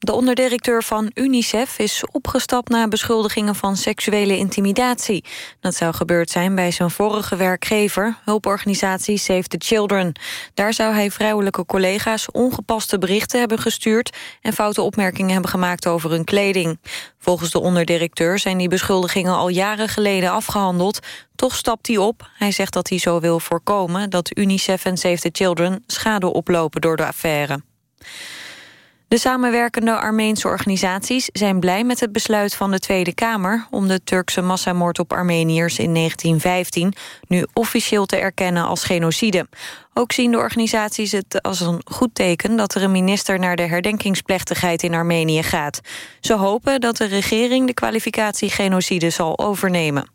De onderdirecteur van UNICEF is opgestapt na beschuldigingen van seksuele intimidatie. Dat zou gebeurd zijn bij zijn vorige werkgever, hulporganisatie Save the Children. Daar zou hij vrouwelijke collega's ongepaste berichten hebben gestuurd... en foute opmerkingen hebben gemaakt over hun kleding. Volgens de onderdirecteur zijn die beschuldigingen al jaren geleden afgehandeld. Toch stapt hij op. Hij zegt dat hij zo wil voorkomen dat UNICEF en Save the Children schade oplopen door de affaire. De samenwerkende Armeense organisaties zijn blij met het besluit van de Tweede Kamer om de Turkse massamoord op Armeniërs in 1915 nu officieel te erkennen als genocide. Ook zien de organisaties het als een goed teken dat er een minister naar de herdenkingsplechtigheid in Armenië gaat. Ze hopen dat de regering de kwalificatie genocide zal overnemen.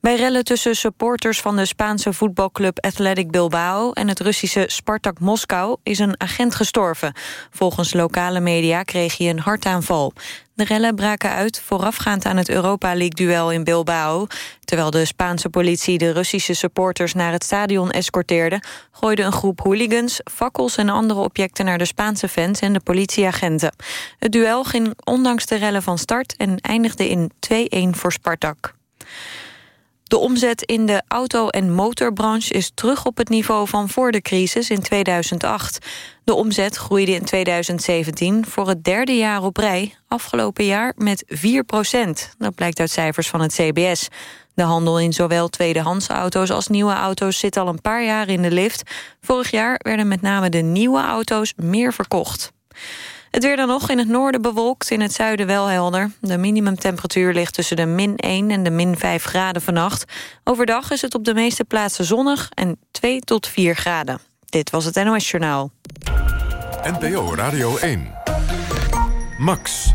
Bij rellen tussen supporters van de Spaanse voetbalclub Athletic Bilbao... en het Russische Spartak Moskou is een agent gestorven. Volgens lokale media kreeg hij een hartaanval. De rellen braken uit voorafgaand aan het Europa League-duel in Bilbao. Terwijl de Spaanse politie de Russische supporters naar het stadion escorteerde... gooide een groep hooligans, fakkels en andere objecten naar de Spaanse fans en de politieagenten. Het duel ging ondanks de rellen van start en eindigde in 2-1 voor Spartak. De omzet in de auto- en motorbranche is terug op het niveau van voor de crisis in 2008. De omzet groeide in 2017 voor het derde jaar op rij, afgelopen jaar met 4 procent. Dat blijkt uit cijfers van het CBS. De handel in zowel tweedehands auto's als nieuwe auto's zit al een paar jaar in de lift. Vorig jaar werden met name de nieuwe auto's meer verkocht. Het weer dan nog in het noorden bewolkt, in het zuiden wel helder. De minimumtemperatuur ligt tussen de min 1 en de min 5 graden vannacht. Overdag is het op de meeste plaatsen zonnig en 2 tot 4 graden. Dit was het NOS Journaal. NPO Radio 1. Max.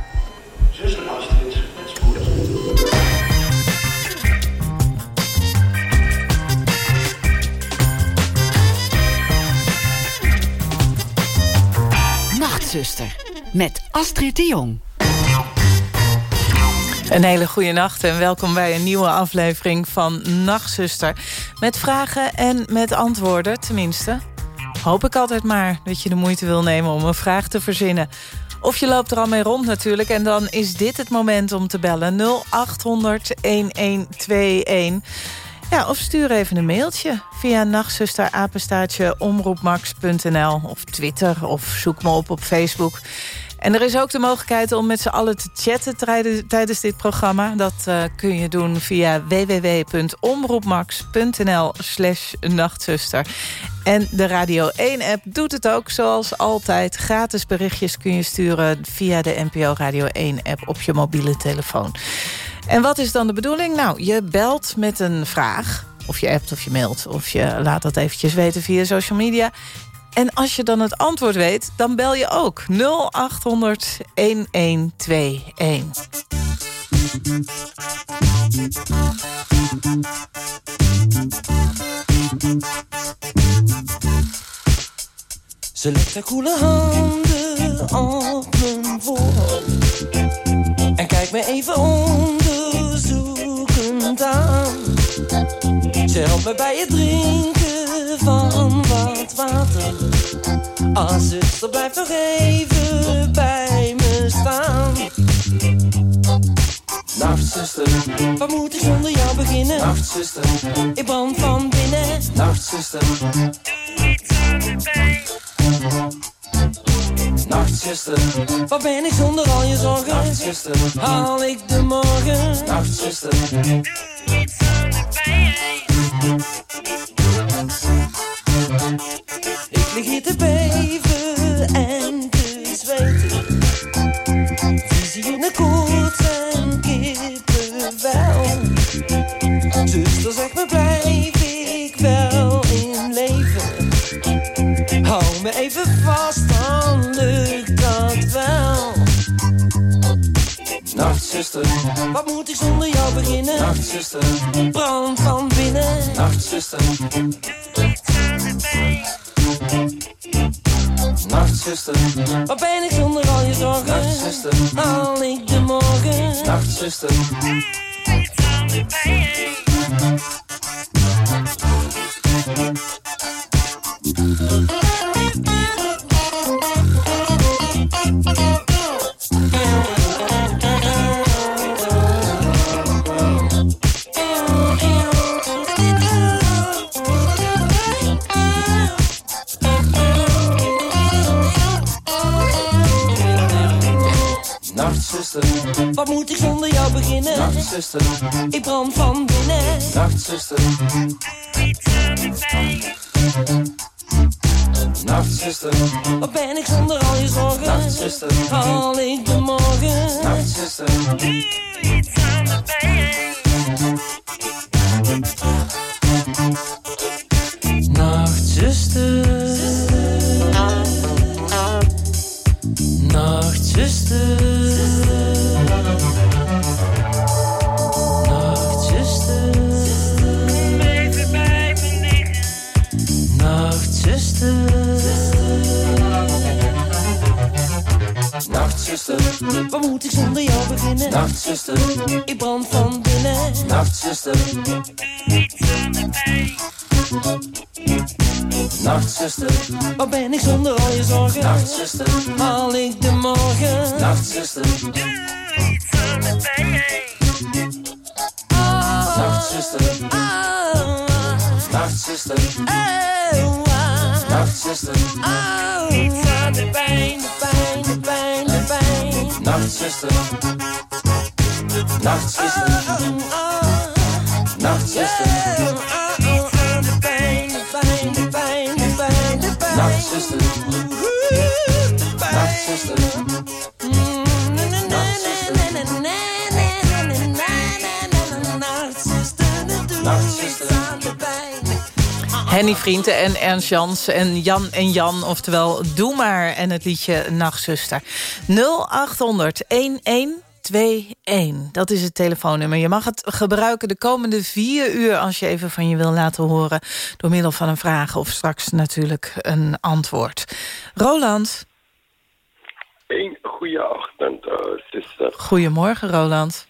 Nachtzuster met Astrid de Jong. Een hele goede nacht en welkom bij een nieuwe aflevering van Nachtzuster. Met vragen en met antwoorden, tenminste. Hoop ik altijd maar dat je de moeite wil nemen om een vraag te verzinnen. Of je loopt er al mee rond natuurlijk. En dan is dit het moment om te bellen. 0800 1121. Ja, of stuur even een mailtje via nachtzusterapenstaatje omroepmax.nl of Twitter of zoek me op op Facebook. En er is ook de mogelijkheid om met z'n allen te chatten tijdens dit programma. Dat uh, kun je doen via www.omroepmax.nl slash nachtzuster. En de Radio 1-app doet het ook zoals altijd. Gratis berichtjes kun je sturen via de NPO Radio 1-app op je mobiele telefoon. En wat is dan de bedoeling? Nou, je belt met een vraag. Of je appt of je mailt. Of je laat dat eventjes weten via social media. En als je dan het antwoord weet, dan bel je ook. 0800 1121. Ze legt haar koele handen op mijn voorhoofd. En kijkt me even onderzoekend aan. Ze helpt me bij het drinken van water Ah, zuster, blijf nog even bij me staan Nacht, zuster, wat moet ik zonder jou beginnen? Nacht, zuster, ik brand van binnen. Nacht, zuster, doe iets aan de pijn. Nachtzuster, wat ben ik zonder al je zorgen? Nachtzuster, haal ik de morgen? Nachtzuster, doe iets aan de pijn. Nachtzuster, wat moet ik zonder jou beginnen? Nachtzuster, brand van binnen. Nachtzuster, doe. Nachtzuster, wat ben ik zonder al je zorgen? Nachtzuster, haal ik de morgen? Nachtzuster, doe Nachtzuster, ik brand van binnen. Nachtzuster, Nachtzuster, wat ben ik zonder al je zorgen? Nachtzuster, haal ik de morgen? Nachtzuster, doe Nachtzuster, ik brand van binnen. Nachtzuster, Vrienden en Ernst Jans en Jan en Jan. Oftewel, doe maar. En het liedje Nachtzuster. 0800 1121. Dat is het telefoonnummer. Je mag het gebruiken de komende vier uur... als je even van je wil laten horen... door middel van een vraag of straks natuurlijk een antwoord. Roland. Een goede ochtend, uh, zuster. Goedemorgen, Roland.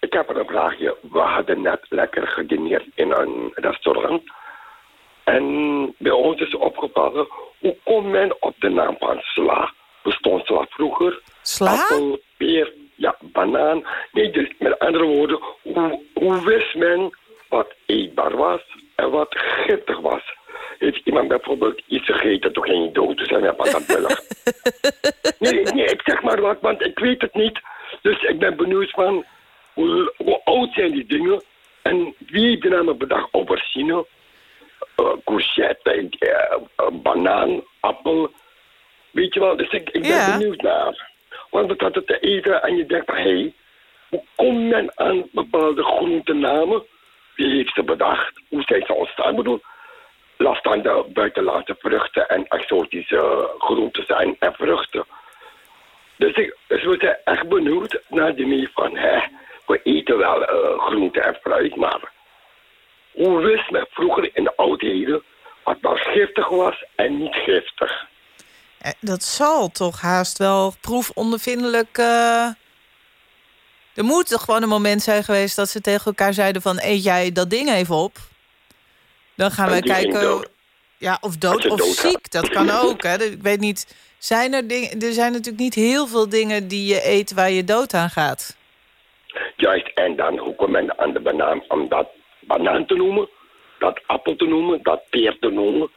Ik heb een vraagje. We hadden net lekker gedineerd in een restaurant. En bij ons is opgevallen, hoe komt men op de naam van sla? Bestond sla vroeger? Sla? Appel, peer, ja, banaan. Nee, dus met andere woorden, hoe, hoe wist men wat eetbaar was en wat giftig was? Heeft iemand bijvoorbeeld iets gegeten, toch geen dood, dus hij werd patatbillig. nee, nee, ik zeg maar wat, want ik weet het niet. Dus ik ben benieuwd van, hoe, hoe oud zijn die dingen? En wie heeft de naam bedacht? Uh, courgette, uh, banaan, appel. Weet je wel, dus ik, ik ben Ja. benieuwd naar. Want we zaten te eten en je denkt van, hé, hey, hoe komt men aan bepaalde groentenamen? Wie heeft ze bedacht? Hoe zijn ze ontstaan? Ik bedoel, laat staan de buitenlandse vruchten en exotische groenten zijn en vruchten. Dus, ik, dus we zijn echt benieuwd naar de manier van, hè, we eten wel uh, groente en fruit, maar hoe wist men vroeger in de oudheden wat nou giftig was en niet giftig? Eh, Dat zal toch haast wel proefondervindelijk... eh, Er moet toch gewoon een moment zijn geweest dat ze tegen elkaar zeiden van... eet jij dat ding even op? Dan gaan we kijken... Ja, of dood of ziek, dat kan ook. Hè. Ik weet niet, zijn er, dingen, er zijn natuurlijk niet heel veel dingen die je eet waar je dood aan gaat. Juist, en dan hoe komt men aan de banaan om dat banaan te noemen, dat appel te noemen, dat peer te noemen,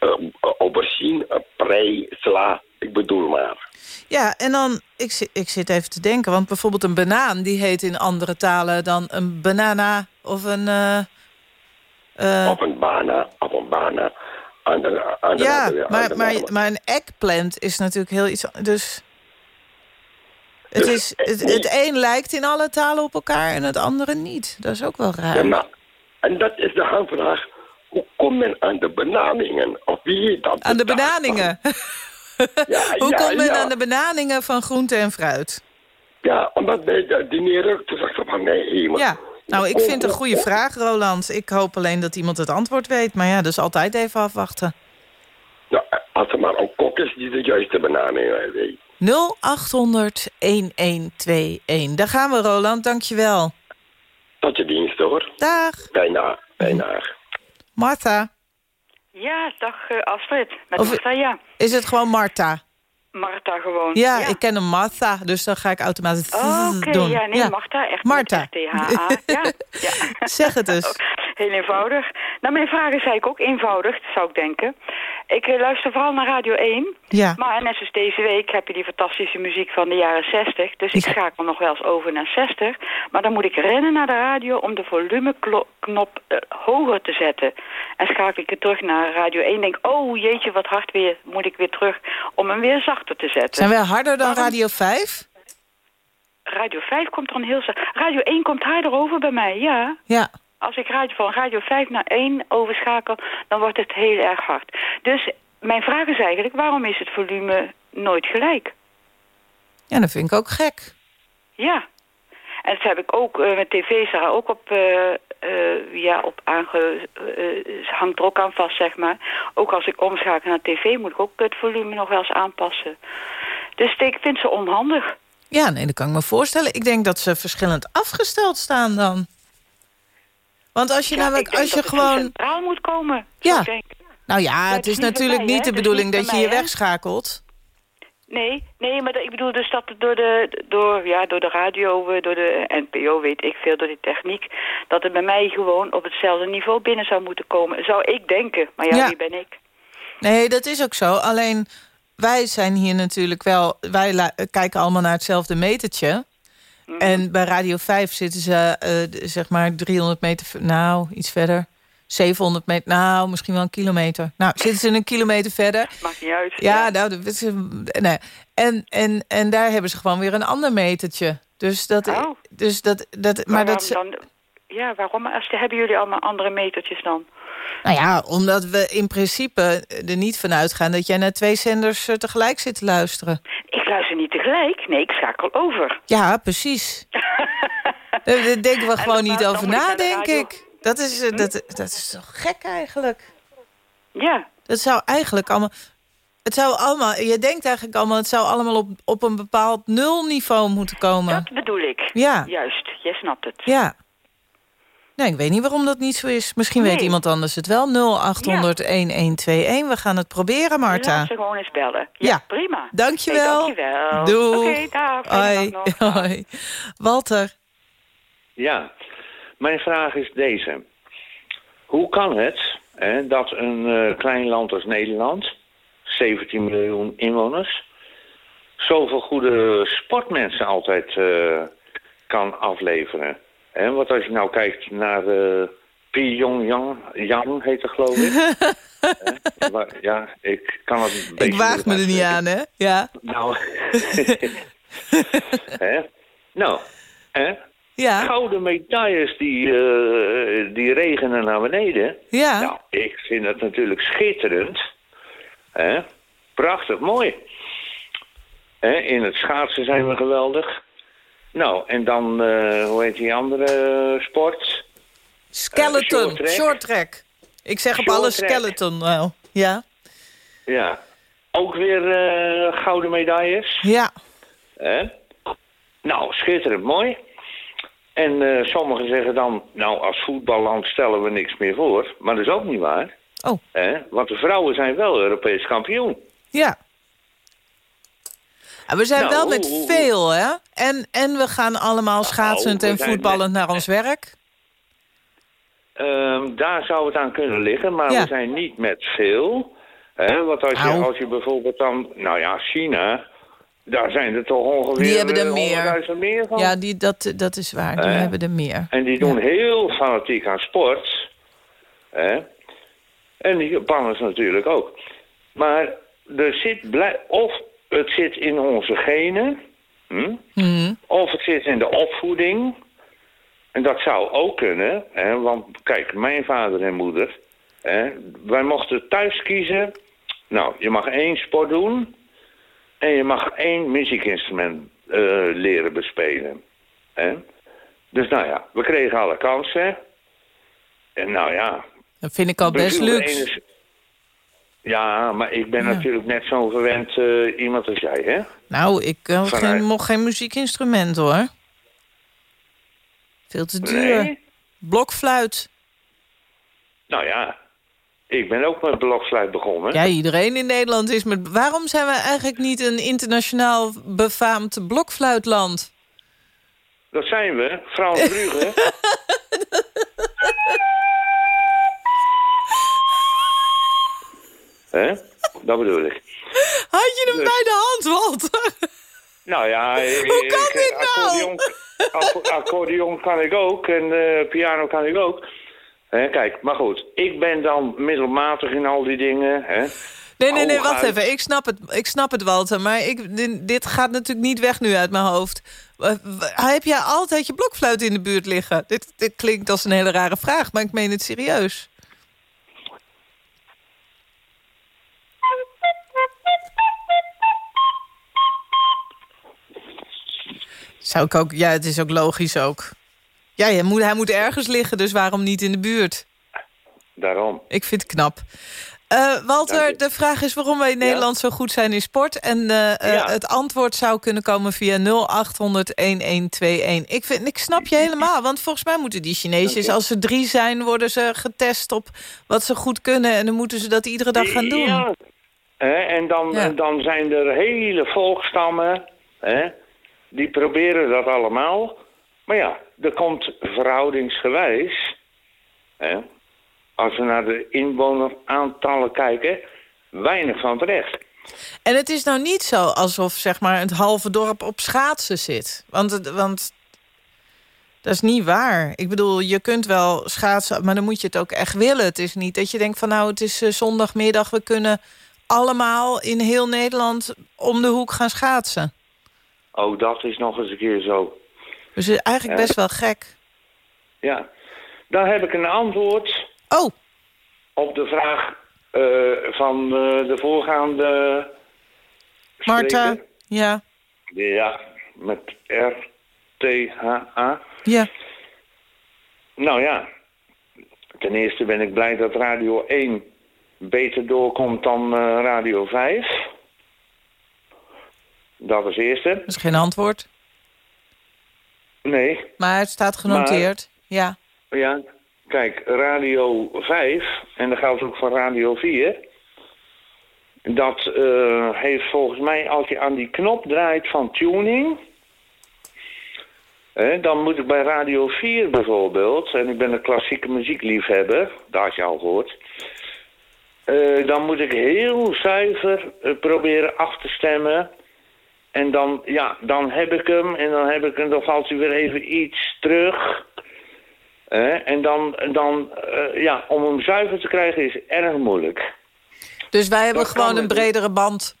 uh, aubergine, uh, prei, sla, ik bedoel maar. Ja, en dan, ik, ik zit even te denken, want bijvoorbeeld een banaan... die heet in andere talen dan een banana of een... eh, eh, Of een bana, of een bana. Aan de, aan de, ja, maar, maar, een eggplant is natuurlijk heel iets... Dus het, is, het, een lijkt in alle talen op elkaar en het andere niet. Dat is ook wel raar. Ja, maar, en dat is de aanvraag. Hoe komt men aan de benamingen? Of wie dat Aan de bedacht? benaningen. Ja, Hoe ja, komt men aan de benaningen van groente en fruit? Ja, omdat bij de dineren, toen ze van nee, maar- Ja, nou, ik vind het een goede vraag, Roland. Ik hoop alleen dat iemand het antwoord weet. Maar ja, dus altijd even afwachten. Ja, als er maar een kok is die de juiste benamingen weet. 0800-1121. Daar gaan we, Roland. Dankjewel. Tot je dienst hoor. Dag, Bijna, bijna. Martha. Ja, dag eh, Astrid. Met Of- Marta, ja. Is het gewoon Martha? Marta gewoon. Ja, ik ken een Martha, dus dan ga ik automatisch Oh, Oké, doen. ja, nee, Marta, echt Marta. met THA. ja, ja. Zeg het eens. Heel eenvoudig. Nou, mijn vraag is eigenlijk ook eenvoudig, zou ik denken. Ik eh, luister vooral naar Radio 1. Ja. Maar net zoals deze week heb je die fantastische muziek van de jaren 60. Dus ik schakel nog wel eens over naar 60. Maar dan moet ik rennen naar de radio om de volumeknop eh, hoger te zetten. En schakel ik het terug naar Radio 1. Denk, oh jeetje, wat hard weer. Moet ik weer terug om hem weer zachter te zetten. Zijn wij harder dan? Radio 5? Radio 5 komt dan heel zacht. Radio 1 komt harder over bij mij, ja. Ja. Als ik radio, van radio 5 naar 1 overschakel, dan wordt het heel erg hard. Dus mijn vraag is eigenlijk, waarom is het volume nooit gelijk? Ja, dat vind ik ook gek. Ja. En dat heb ik ook, eh, met tv daar ook op, eh, ja, op aange... hangt er ook aan vast, zeg maar. Ook als ik omschakel naar tv, moet ik ook het volume nog wel eens aanpassen. Dus ik vind ze onhandig. Ja, nee, dat kan ik me voorstellen. Ik denk dat ze verschillend afgesteld staan dan. Want als je Ja, namelijk, als je gewoon... centraal moet komen. Ja. Nou ja, het het is natuurlijk mij, niet de bedoeling niet dat je je hè? wegschakelt. Nee, nee, maar ik bedoel dus dat door de, door, ja, door de radio, eh, door de NPO, weet ik veel, door die techniek, dat het bij mij gewoon op hetzelfde niveau binnen zou moeten komen. Zou ik denken, maar ja, Ja. wie ben ik? Nee, dat is ook zo. Alleen, wij zijn hier natuurlijk wel... Wij kijken allemaal naar hetzelfde metertje. Mhm. En bij Radio 5 zitten ze, eh, zeg maar, 300 meter... Nou, iets verder. 700 meter, nou, misschien wel een kilometer. Nou, zitten ze een kilometer verder. Maakt niet uit. Ja, nou, dat is, nee. en, en, en daar hebben ze gewoon weer een ander metertje. Dus dat... Oh. Dus dat, dat maar Waarom dat, ze- dan, ja, waarom? Als, hebben jullie allemaal andere metertjes dan? Nou ja, omdat we in principe er niet van uitgaan... dat jij naar twee zenders eh, tegelijk zit te luisteren. Ik luister niet tegelijk. Nee, ik schakel over. Ja, precies. Daar denken we gewoon niet over na, denk ik. Dat is, eh, dat, dat is toch gek eigenlijk? Ja, Dat zou eigenlijk allemaal... Het zou allemaal, je denkt eigenlijk allemaal... het zou allemaal op, op een bepaald nulniveau moeten komen. dat bedoel ik. Ja. Juist, jij snapt het. Ja. Nee, ik weet niet waarom dat niet zo is. Misschien weet iemand anders het wel. 0800-1121. We gaan het proberen, Marta. Laat ze gewoon eens bellen. Ja, Ja. prima. Dankjewel. Hey, dankjewel. Doeg. Oké, dag. Fijne Hoi. dag nog. Dag. Hoi. Walter. Ja, mijn vraag is deze. Hoe kan het hè, dat een eh, klein land als Nederland, 17 miljoen inwoners, zoveel goede sportmensen altijd eh, kan afleveren? Hè, want als je nou kijkt naar uh, Pyongyang, Yang heet het geloof ik. Ja, ik kan het een beetje Ik waag me er niet aan, hè? Ja. Nou, hè? nou, hè? Ja. gouden medailles die, eh, die regenen naar beneden. Ja. Nou, ik vind het natuurlijk schitterend. Hè? Prachtig, mooi. Hè? In het schaatsen zijn we geweldig. Nou, en dan, eh, hoe heet die andere sport? Skeleton. Eh, short track. short track. Ik zeg op alle track. skeleton nou. Ja. Ja. Ook weer eh, gouden medailles. Ja. Hè? Nou, schitterend mooi. En eh, sommigen zeggen dan, nou, als voetballand stellen we niks meer voor. Maar dat is ook niet waar. Oh. Hè? Want de vrouwen zijn wel Europees kampioen. Ja. We zijn Nou, wel met veel, hè? En, en we gaan allemaal schaatsend we en voetballend met- naar ons werk. Ehm, daar zou het aan kunnen liggen, maar Ja. we zijn niet met veel. Hè? Want als je, Au. als je bijvoorbeeld dan, nou ja, China, daar zijn er toch ongeveer Die hebben er eh, meer. 100.000 meer van. Ja, die, dat, dat is waar. Die Eh? hebben er meer. En die doen heel fanatiek aan sport. Hè? En die Japanners natuurlijk ook. Maar er zit blij- of het zit in onze genen, hm? Mhm. of het zit in de opvoeding. En dat zou ook kunnen, hè? want kijk, mijn vader en moeder, hè? wij mochten thuis kiezen. Nou, je mag één sport doen en je mag één muziekinstrument eh, leren bespelen. Hè? Dus nou ja, we kregen alle kansen. En nou ja... Dat vind ik al best luxe. Ja, maar ik ben natuurlijk net zo'n verwend eh, iemand als jij, hè? Nou, ik Vanuit- geen, mocht geen muziekinstrument, hoor. Veel te duur. Nee? Blokfluit. Nou ja, ik ben ook met blokfluit begonnen. Ja, iedereen in Nederland is met... Waarom zijn we eigenlijk niet een internationaal befaamd blokfluitland? Dat zijn we, Frans Brugge. Hè? Dat bedoel ik. Had je hem Dus- bij de hand, Walter? Nou ja... Hoe kan ik- dit nou? Accordeon, acco- accordeon kan ik ook en eh, piano kan ik ook. Hè, kijk, maar goed. Ik ben dan middelmatig in al die dingen. Hè. Nee, nee, nee, wacht even. Ik snap het, ik snap het Walter. Maar ik, dit, gaat natuurlijk niet weg nu uit mijn hoofd. Eh, Heb jij altijd je blokfluit in de buurt liggen? Dit, dit klinkt als een hele rare vraag, maar ik meen het serieus. Zou ik ook, ja, het is ook logisch ook. Ja, hij moet, hij moet ergens liggen, dus waarom niet in de buurt? Daarom. Ik vind het knap. Eh, Walter, de vraag is waarom wij in Nederland zo goed zijn in sport. En eh, eh, het antwoord zou kunnen komen via 0800-1121. Ik, vind, ik snap je helemaal, want volgens mij moeten die Chinezen... als ze drie zijn, worden ze getest op wat ze goed kunnen... en dan moeten ze dat iedere dag gaan doen. Ja. En dan, Ja. dan zijn er hele volkstammen, hè, die proberen dat allemaal. Maar ja, er komt verhoudingsgewijs, hè, als we naar de inwoneraantallen kijken, weinig van terecht. En het is nou niet zo alsof zeg maar, het halve dorp op schaatsen zit. Want, want dat is niet waar. Ik bedoel, je kunt wel schaatsen, maar dan moet je het ook echt willen. Het is niet dat je denkt van nou, het is eh, zondagmiddag... we kunnen allemaal in heel Nederland om de hoek gaan schaatsen. Ook dat is nog eens een keer zo. Dus het is eigenlijk Ja. best wel gek. Ja, dan heb ik een antwoord Oh, op de vraag eh, van eh, de voorgaande Marta. Ja, Ja, met R-T-H-A. ja. Nou ja, ten eerste ben ik blij dat Radio 1 beter doorkomt dan eh, Radio 5. Dat is eerste. Dat is geen antwoord. Nee, Maar het staat genoteerd. Ja. ja, kijk, Radio 5, en dat geldt ook voor Radio 4... dat eh, heeft volgens mij, als je aan die knop draait van tuning... Hè, dan moet ik bij Radio 4 bijvoorbeeld, en ik ben een klassieke muziekliefhebber, dat had je al gehoord. eh, dan moet ik heel zuiver eh, proberen af te stemmen. En dan, ja, dan heb ik hem en dan, heb ik hem, dan valt hij weer even iets terug. En dan, dan eh, ja, om hem zuiver te krijgen is erg moeilijk. Dus wij hebben Dat gewoon een bredere band.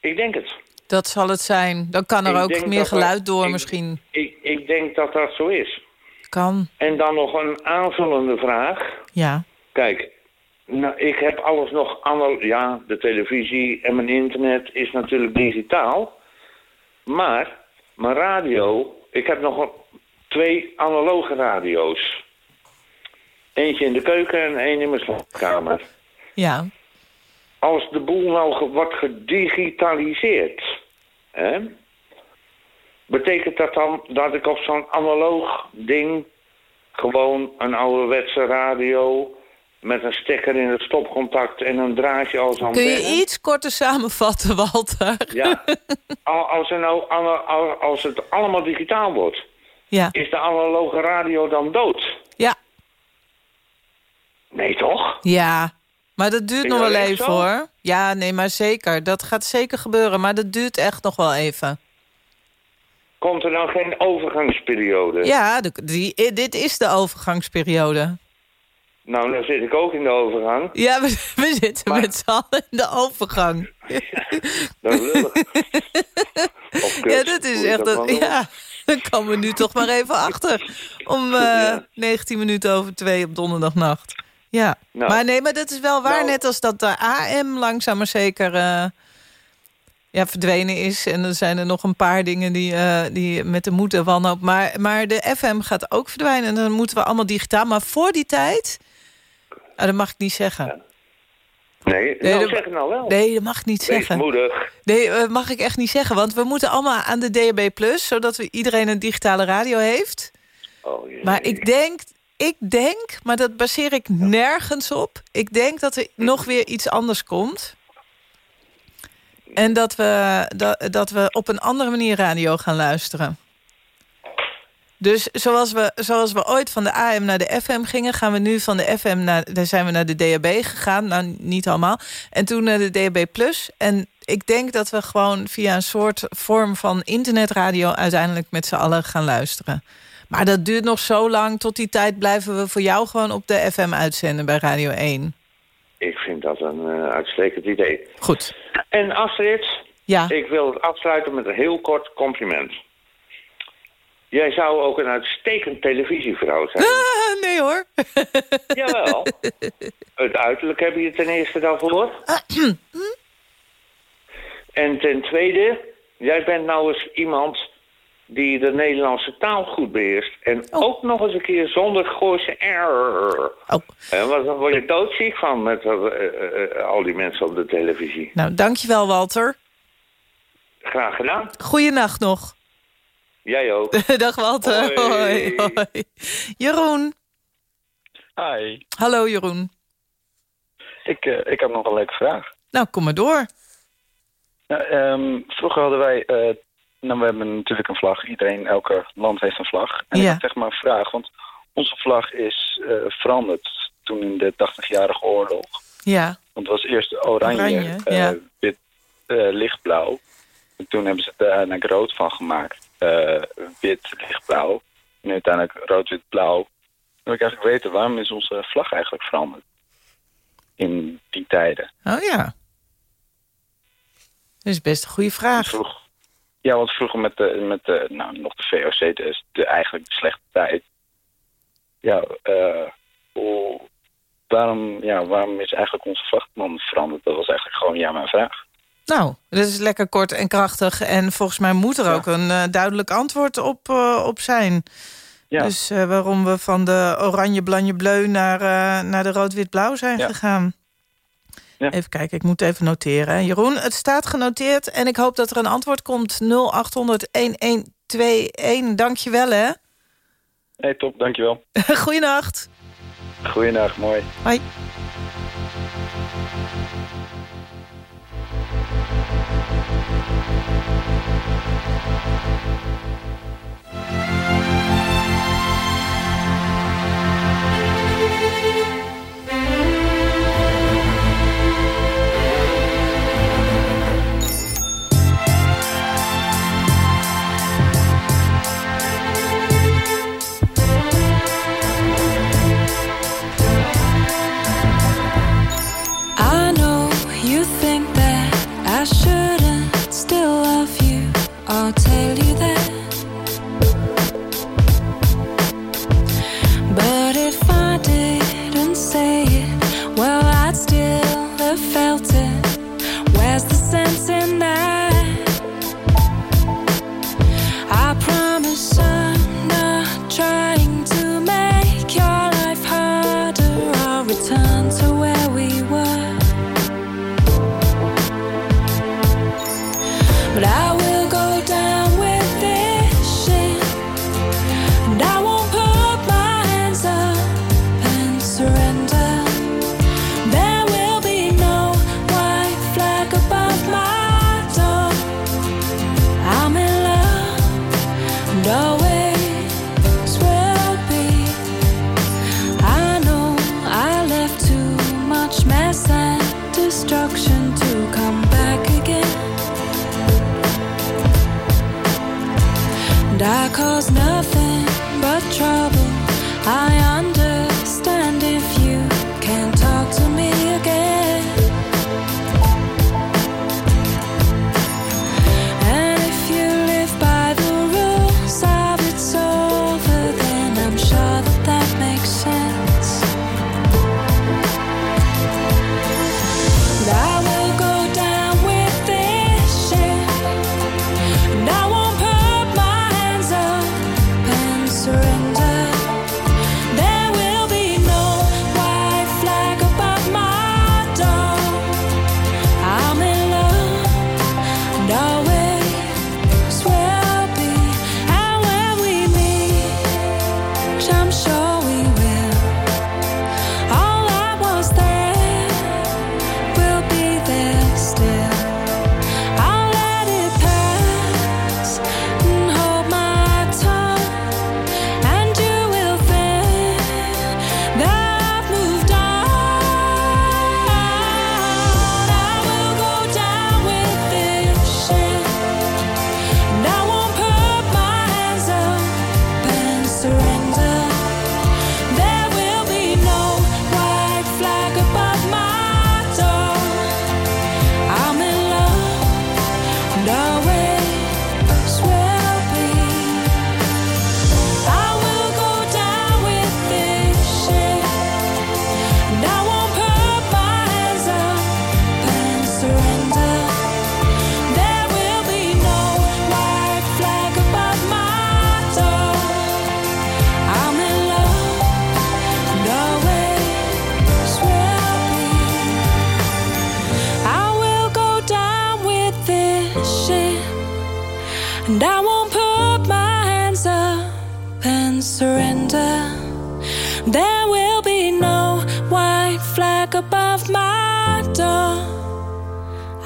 Ik denk het. Dat zal het zijn. Dan kan er Ik ook meer dat er- geluid door ik- misschien. Ik, ik denk dat dat zo is. Kan, En dan nog een aanvullende vraag. ja. Kijk, nou, ik heb alles nog. Ja, de televisie en mijn internet is natuurlijk digitaal. Maar mijn radio... Ik heb nog twee analoge radio's. Eentje in de keuken en één in mijn slaapkamer. Ja. Als de boel nou wordt gedigitaliseerd... Hè, betekent dat dan dat ik op zo'n analoog ding... gewoon een ouderwetse radio... met een stekker in het stopcontact en een draadje als Kun je antenne... iets korter samenvatten, Walter? Ja, Al- als, er nou, als het allemaal digitaal wordt... Ja. is de analoge radio dan dood? Ja. Nee, toch? Ja. Maar dat duurt nog wel even, zo? hoor. Ja, nee, maar zeker. Dat gaat zeker gebeuren, maar dat duurt echt nog wel even. Komt er dan geen overgangsperiode? Ja, de- die, dit is de overgangsperiode. Nou, dan zit ik ook in de overgang. Ja, we, we zitten Maar- met z'n allen in de overgang. Dat is lullig. Ja, dat is echt... dat dan ja, dan komen we nu toch maar even achter. Om eh, Ja. 19 minuten over twee op donderdagnacht. Ja, Nou. maar nee, maar dat is wel waar. Nou. Net als dat de AM langzaam maar zeker eh, ja, verdwenen is. En er zijn er nog een paar dingen die, eh, die met de moed en wanhoop. Maar, maar de FM gaat ook verdwijnen. En dan moeten we allemaal digitaal. Maar voor die tijd... Ah, dat mag ik niet zeggen. Nee, Nee, nou dat- zeg het nou wel. Nee, dat mag ik niet Wees zeggen. moedig. Nee, eh, mag ik echt niet zeggen. Want we moeten allemaal aan de DAB+, zodat we iedereen een digitale radio heeft. Oh, jee. Maar ik denk, ik denk, maar dat baseer ik nergens op. Ik denk dat er nog weer iets anders komt. En dat we, dat, dat we op een andere manier radio gaan luisteren. Dus zoals we, zoals we ooit van de AM naar de FM gingen... gaan we nu van de FM naar, daar zijn we naar de DAB gegaan. Nou, niet allemaal. En toen naar de DAB+. Plus. En ik denk dat we gewoon via een soort vorm van internetradio... uiteindelijk met z'n allen gaan luisteren. Maar dat duurt nog zo lang. Tot die tijd blijven we voor jou gewoon op de FM uitzenden bij Radio 1. Ik vind dat een uh, uitstekend idee. Goed. En Astrid, ja. ik wil het afsluiten met een heel kort compliment. Jij zou ook een uitstekend televisievrouw zijn. Ah, nee hoor. Jawel. Het uiterlijk heb je ten eerste daarvoor. en ten tweede, jij bent nou eens iemand die de Nederlandse taal goed beheerst. En oh. ook nog eens een keer zonder Gooise R. Oh. En wat, daar word je doodziek van met uh, uh, al die mensen op de televisie. Nou, dankjewel Walter. Graag gedaan. Goeienacht nog. Jij ook. Dag Walter. Hoi. hoi, hoi. Jeroen. Hi. Hallo Jeroen. Ik, uh, ik heb nog een leuke vraag. Nou, kom maar door. Nou, um, vroeger hadden wij... Uh, nou, we hebben natuurlijk een vlag. Iedereen, elke land heeft een vlag. En ja. ik heb zeg maar een vraag. Want onze vlag is uh, veranderd toen in de 80-jarige oorlog. Ja. Want het was eerst oranje, oranje ja. wit, lichtblauw. En toen hebben ze er uiteindelijk rood van gemaakt. Uh, wit, lichtblauw. En uiteindelijk rood, wit, blauw. Dan wil ik eigenlijk weten, waarom is onze vlag eigenlijk veranderd? In die tijden. Oh ja. Dat is best een goede vraag. Vroeg, ja, want vroeger met, de, met de, nou, nog de VOC, dus de, eigenlijk de slechte tijd. Ja, uh, oh, waarom, ja, waarom is eigenlijk onze vlag dan veranderd? Dat was eigenlijk gewoon ja mijn vraag. Nou, dat is lekker kort en krachtig. En volgens mij moet er ja. ook een uh, duidelijk antwoord op, uh, op zijn. Ja. Dus uh, waarom we van de oranje blanje bleu naar, naar de rood-wit-blauw zijn ja. gegaan. Ja. Even kijken, ik moet even noteren. Jeroen, het staat genoteerd en ik hoop dat er een antwoord komt. 0800-1121. Dank je wel, hè? Hey, top, dank je wel. Goeienacht. Goeienacht, mooi. Hoi.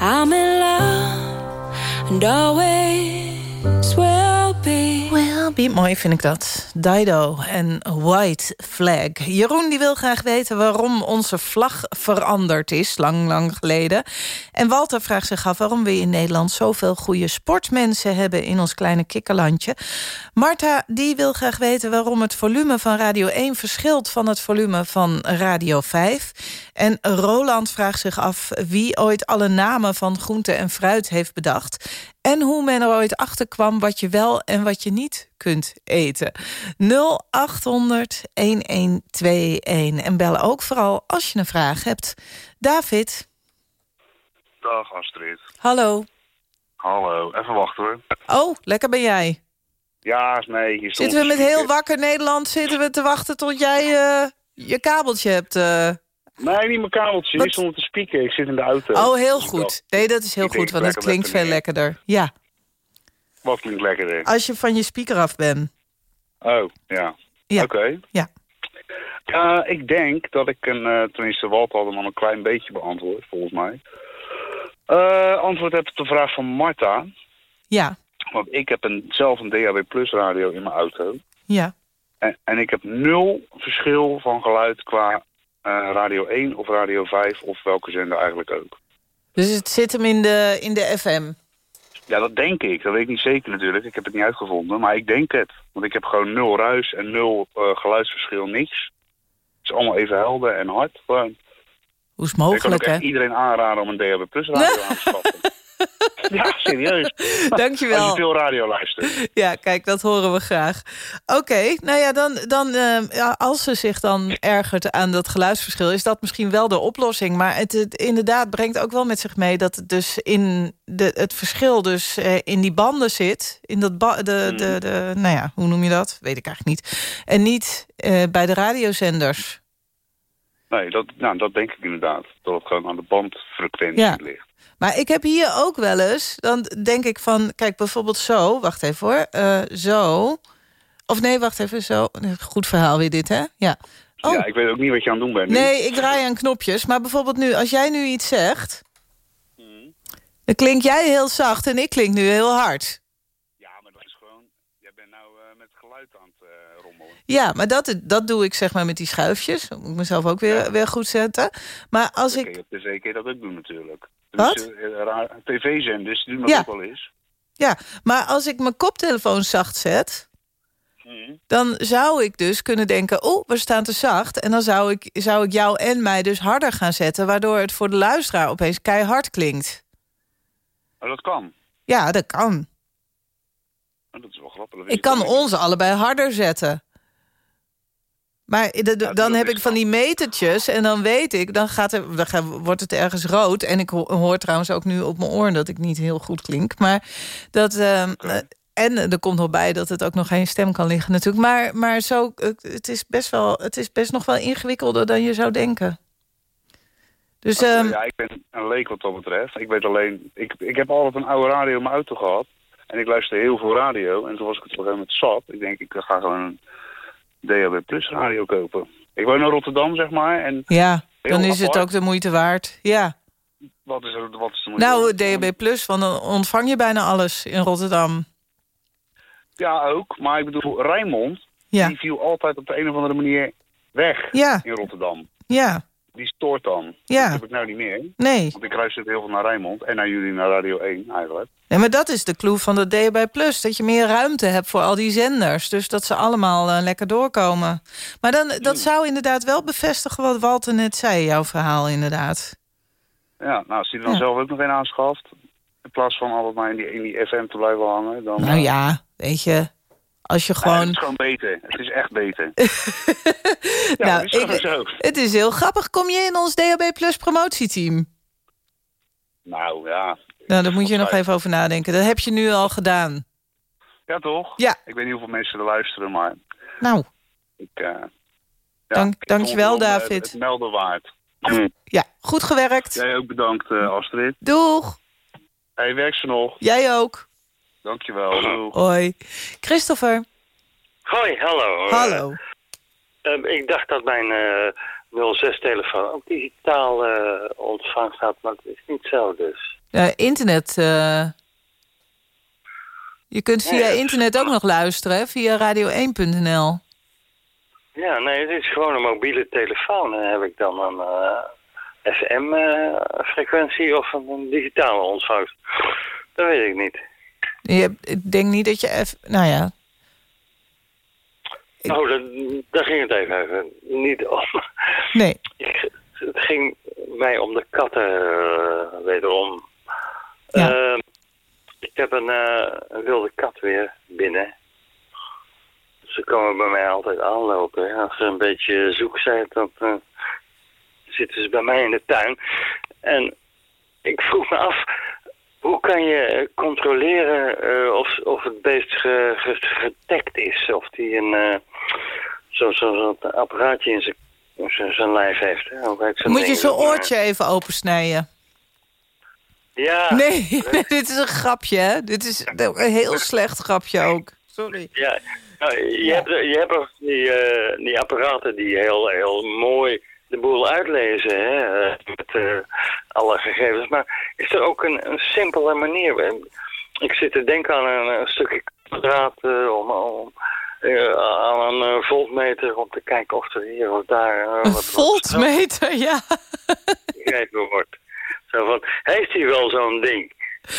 I'm in love and always Mooi vind ik dat. Dido en White Flag. Jeroen die wil graag weten waarom onze vlag veranderd is, lang, lang geleden. En Walter vraagt zich af waarom we in Nederland zoveel goede sportmensen hebben in ons kleine kikkerlandje. Marta die wil graag weten waarom het volume van Radio 1 verschilt van het volume van Radio 5. En Roland vraagt zich af wie ooit alle namen van groente en fruit heeft bedacht. En hoe men er ooit achter kwam wat je wel en wat je niet kunt eten. 0800 1121. En bel ook vooral als je een vraag hebt. David. Dag Astrid. Hallo. Hallo, even wachten hoor. Oh, lekker ben jij. Ja, nee. Hier Zitten we met heel wakker Nederland zitten we te wachten tot jij uh, je kabeltje hebt... Uh... Nee, niet mijn kabeltje. Wat? Stond te spieken. Ik zit in de auto. Oh, heel goed. dat- Nee, dat is heel ik goed, want het klinkt veel lekkerder. Ja, Wat klinkt lekkerder? als je van je speaker af bent. Oh, ja. Ja. Oké. Ja. Ik denk dat ik een, eh, tenminste Walt had hem al een klein beetje beantwoord, volgens mij. Eh, antwoord heb op de vraag van Marta. Ja, Want ik heb een, zelf een DAB Plus radio in mijn auto. ja. En, en ik heb nul verschil van geluid qua Radio 1 of Radio 5 of welke zender eigenlijk ook. Dus het zit hem in de, in de FM. Ja, dat denk ik. Dat weet ik niet zeker natuurlijk. Ik heb het niet uitgevonden, maar ik denk het. Want ik heb gewoon nul ruis en nul eh, geluidsverschil, niks. Het is allemaal even helder en hard. Gewoon. Hoe is het ik kan mogelijk, hè? echt iedereen aanraden om een DHB Plus radio aan te schaffen. Ja, serieus. Dankjewel. Als je veel radio luistert. Ja, kijk, dat horen we graag. Oké, nou ja, dan, dan eh, ja, als ze zich dan ergert aan dat geluidsverschil... is dat misschien wel de oplossing. Maar het, het inderdaad brengt ook wel met zich mee... dat het dus in de, het verschil dus eh, in die banden zit. In dat ba de, de, de, nou ja, hoe noem je dat? Weet ik eigenlijk niet. En niet eh, bij de radiozenders. Nee, dat, nou, dat denk ik inderdaad. Dat het gewoon aan de bandfrequentie Ja. ligt. Maar ik heb hier ook wel eens, dan denk ik van... kijk, bijvoorbeeld zo, wacht even hoor, eh, zo... Of nee, wacht even, zo. Goed verhaal weer dit, hè? Ja. Oh, Ja, ik weet ook niet wat je aan het doen bent. nu. nee, ik draai aan knopjes. Maar bijvoorbeeld nu, als jij nu iets zegt... dan klink jij heel zacht en ik klink nu heel hard. Ja, maar dat is gewoon... Jij bent nou eh, met geluid aan het eh, rommelen. Ja, maar dat, dat doe ik zeg maar met die schuifjes. Dan moet ik mezelf ook weer, weer goed zetten. Maar als ik... op kun je dat ook doen natuurlijk. Wat? Dus, ra- TV-zenders doen dat Ja. ook wel eens. Ja, maar als ik mijn koptelefoon zacht zet... dan zou ik dus kunnen denken... oh, we staan te zacht. En dan zou ik, zou ik jou en mij dus harder gaan zetten... waardoor het voor de luisteraar opeens keihard klinkt. Maar dat kan. Ja, dat kan. Oh, Dat is wel grappig. dat Ik kan ons allebei harder zetten. Maar de- de- dan heb ik van die metertjes en dan weet ik... dan, gaat er, dan ga- wordt het ergens rood. En ik ho- hoor trouwens ook nu op mijn oor dat ik niet heel goed klink. Maar dat... ehm, eh, en er komt nog bij dat het ook nog geen stem kan liggen natuurlijk. Maar, maar zo, eh, het, is best wel, het is best nog wel ingewikkelder dan je zou denken. Dus ehm, Ja, ik ben een leek wat dat betreft. Ik weet alleen... Ik, ik heb altijd een oude radio in mijn auto gehad. En ik luister heel veel radio. En toen was ik het op een gegeven moment zat. Ik denk, ik ga gewoon een DHB Plus radio kopen. Ik woon in Rotterdam, zeg maar. En ja, dan is het ook de moeite waard. Ja. Wat is, er, wat is de moeite? Nou, DHB Plus, want dan ontvang je bijna alles in Rotterdam. Ja, ook. Maar ik bedoel, Rijnmond, Ja. die viel altijd op de een of andere manier weg Ja. in Rotterdam. Ja, Die stoort dan. Ja. Dat heb ik nou niet meer. nee. Want ik luister heel veel naar Rijnmond en naar jullie naar Radio 1 eigenlijk. nee. Maar dat is de clue van de DHB Plus. Dat je meer ruimte hebt voor al die zenders. Dus dat ze allemaal eh, lekker doorkomen. Maar dan, dat zou inderdaad wel bevestigen wat Walter net zei. Jouw verhaal inderdaad. Ja, nou, als hij er dan Ja. zelf ook nog een aanschaft, in plaats van altijd maar in die, in die FM te blijven hangen, dan... Nou eh, ja, weet je. Als je nee, het gewoon... is gewoon beter. Het is echt beter. ja, nou, het is gewoon ik- zo. het is heel grappig. Kom je in ons DHB Plus promotieteam? Nou, ja. Nou, daar moet je nog even over nadenken. Dat heb je nu al gedaan. Ja, toch? Ja. Ik weet niet hoeveel mensen er luisteren, maar Nou, ik... ja, Dank- ik dankjewel, eh, David. Het melden waard. ja, goed gewerkt. Jij ook bedankt, eh, Astrid. Doeg. Hey, werk ze nog. Jij ook. Dankjewel. Hoi. Christopher. Hoi, hallo. Hallo. Eh, eh, ik dacht dat mijn eh 06-telefoon ook digitaal eh, ontvangst had, maar het is niet zo dus. Eh, internet. eh, je kunt via internet ook nog luisteren, hè, via radio1.nl. Ja, nee, het is gewoon een mobiele telefoon. En heb ik dan een SM-frequentie of een, een digitale ontvangst? Dat weet ik niet. Je ik denk niet dat je even... Nou ja, Oh, dat, daar ging het even, even niet om. nee. Ik- het ging mij om de katten eh, wederom. Ja. Eh, ik heb een, eh, een wilde kat weer binnen. Ze komen bij mij altijd aanlopen. hè. Als ze een beetje zoek zijn, dan eh, zitten ze bij mij in de tuin. En ik vroeg me af, hoe kan je controleren eh, of, of het beest ge, is? Of die een eh, zo, zo, zo'n apparaatje in zijn- zijn lijf heeft. Hè? Zo'n Moet je ding? zijn Maar- oortje even opensnijden? Ja. Nee, nee, dit is een grapje, hè? Dit is een heel slecht grapje ook. Sorry. Ja, nou, je, hebt, je hebt ook die, eh, die apparaten die heel, heel mooi de boel uitlezen, hè, eh, met eh, alle gegevens. Maar is er ook een, een simpele manier? Ik zit te denken aan een, een stukje kwadraat eh, om, om aan een voltmeter om te kijken of er hier of daar eh, Een wat, voltmeter, ja. gegeven wordt. Zo van, heeft hij wel zo'n ding?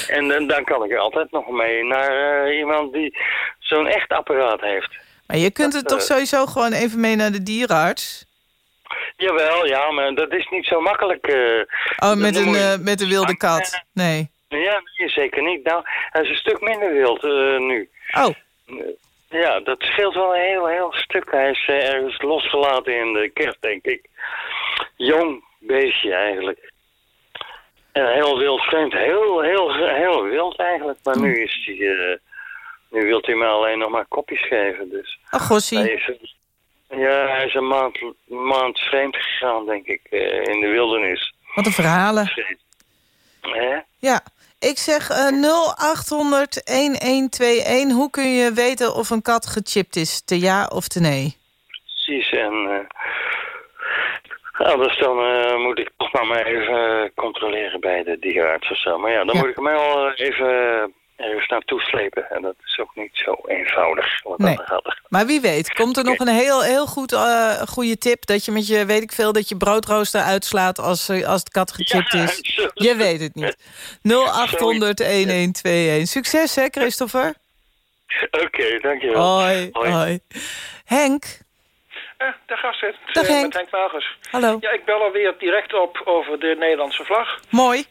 En dan- dan kan ik er altijd nog mee naar iemand die zo'n echt apparaat heeft. Maar je kunt er toch sowieso gewoon even mee naar de dierenarts? Jawel, ja, maar dat is niet zo makkelijk. eh. Oh, met een, je- eh, met een wilde kat. Nee. Ja, nee, zeker niet. Nou, hij is een stuk minder wild eh, nu. Oh. Ja, dat scheelt wel een heel, heel stuk. Hij is ergens losgelaten in de kerst, denk ik. Jong beestje eigenlijk. En heel wild vreemd. Heel, heel, heel wild eigenlijk. Maar nu is hij... eh, nu wil hij me alleen nog maar kopjes geven, dus... Ach, gossie. Hij is, ja, hij is een maand, maand vreemd gegaan, denk ik, eh, in de wildernis. Wat een verhalen. Hè? Ja, ik zeg eh 0800-1121. Hoe kun je weten of een kat gechipt is? Te ja of te nee? Precies, en... eh nou, dus dan moet ik toch maar, maar even controleren bij de dierenarts of zo. Maar ja, dan Ja. moet ik hem wel eh, even ergens naartoe slepen. En dat is ook niet zo eenvoudig. Nee. het Maar wie weet, komt er nog een heel, heel goed, eh, goede tip... dat je met je, weet ik veel, dat je broodrooster uitslaat als, eh, als de kat gechipt is? Je weet het niet. 0800-1121. Succes, hè, Christopher? Oké, dankjewel. Hoi, hoi. Henk, Eh, dag Dag, Eh, Henk. met Henk hallo. Ja, ik bel alweer direct op over de Nederlandse vlag. Mooi.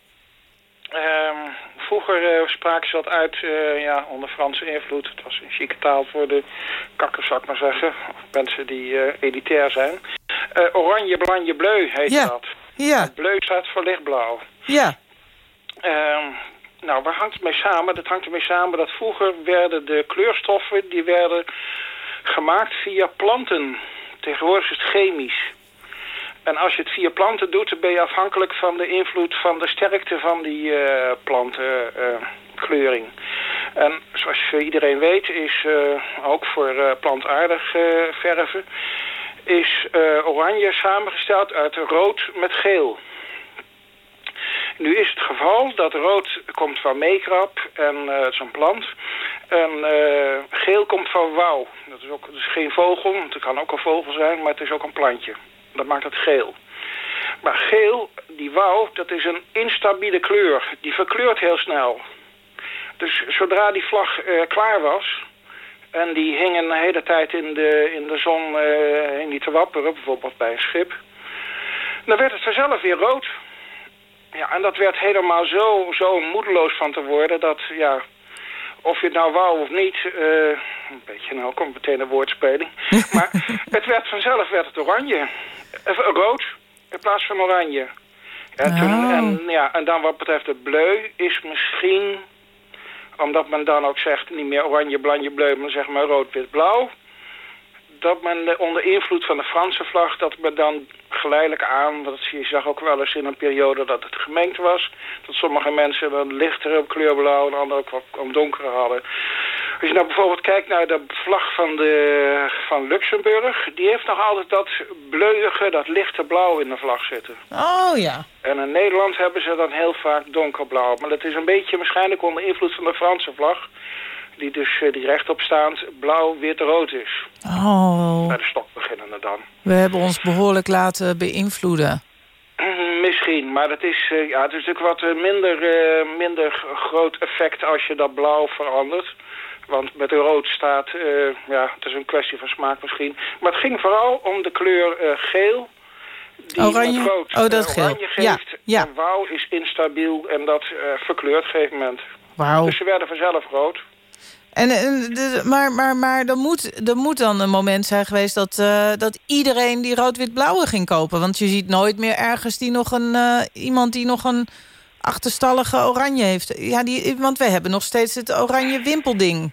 Ehm, vroeger uh, spraken ze dat uit eh, ja, onder Franse invloed. Het was een chique taal voor de kakkers, zou ik maar zeggen. Of mensen die eh, elitair zijn. Eh, oranje, blanje, bleu heet Ja. dat. Ja, Bleu staat voor lichtblauw. ja. Ehm, nou, waar hangt het mee samen? Dat hangt ermee samen dat vroeger werden de kleurstoffen... die werden gemaakt via planten. Tegenwoordig is het chemisch. En als je het via planten doet, dan ben je afhankelijk van de invloed van de sterkte van die eh plantenkleuring. en zoals iedereen weet is eh, ook voor eh, plantaardig verven... is oranje samengesteld uit rood met geel. Nu is het geval dat rood komt van meekrap en het is een plant. En geel komt van wauw. Dat is, ook, geen vogel, het kan ook een vogel zijn, maar het is ook een plantje. Dat maakt het geel. Maar geel, die wauw, dat is een instabiele kleur. Die verkleurt heel snel. Dus zodra die vlag eh, klaar was... en die hing een hele tijd in de, in de zon eh hing die te wapperen, bijvoorbeeld bij een schip... dan werd het vanzelf weer rood. Ja, en dat werd helemaal zo, zo moedeloos van te worden dat, ja, of je het nou wou of niet, eh, een beetje, nou komt meteen een woordspeling, maar het werd vanzelf werd het oranje, Eh, rood in plaats van oranje. En, toen, Oh. en, ja, en dan wat betreft het bleu is misschien, omdat men dan ook zegt niet meer oranje, blanje, bleu, maar zeg maar rood, wit, blauw. Dat men onder invloed van de Franse vlag... dat men dan geleidelijk aan... want je zag ook wel eens in een periode dat het gemengd was... dat sommige mensen dan lichtere kleurblauw... en anderen ook wat wat donker hadden. Als je nou bijvoorbeeld kijkt naar de vlag van, de, van Luxemburg... die heeft nog altijd dat bleuige, dat lichte blauw in de vlag zitten. Oh ja. En in Nederland hebben ze dan heel vaak donkerblauw. Maar dat is een beetje waarschijnlijk onder invloed van de Franse vlag... die dus eh, die rechtopstaand blauw, wit, rood is. Oh, Bij de stok beginnende dan. we hebben ons behoorlijk laten beïnvloeden. Mm, Misschien, maar het is, eh, ja, het is natuurlijk wat eh, minder, minder groot effect als je dat blauw verandert. Want met rood staat, ja, het is een kwestie van smaak misschien. Maar het ging vooral om de kleur geel. Die Oranje? rood Oh, dat geel. oranje Ja, geeft. ja. En wauw is instabiel en dat verkleurt op een gegeven moment. Wauw. Dus ze werden vanzelf rood. En, en de- maar, maar, maar er, moet, er moet dan een moment zijn geweest dat, eh, dat iedereen die rood-wit-blauwe ging kopen. Want je ziet nooit meer ergens die nog een, eh, iemand die nog een achterstallige oranje heeft. Ja, die, want wij hebben nog steeds het oranje wimpelding.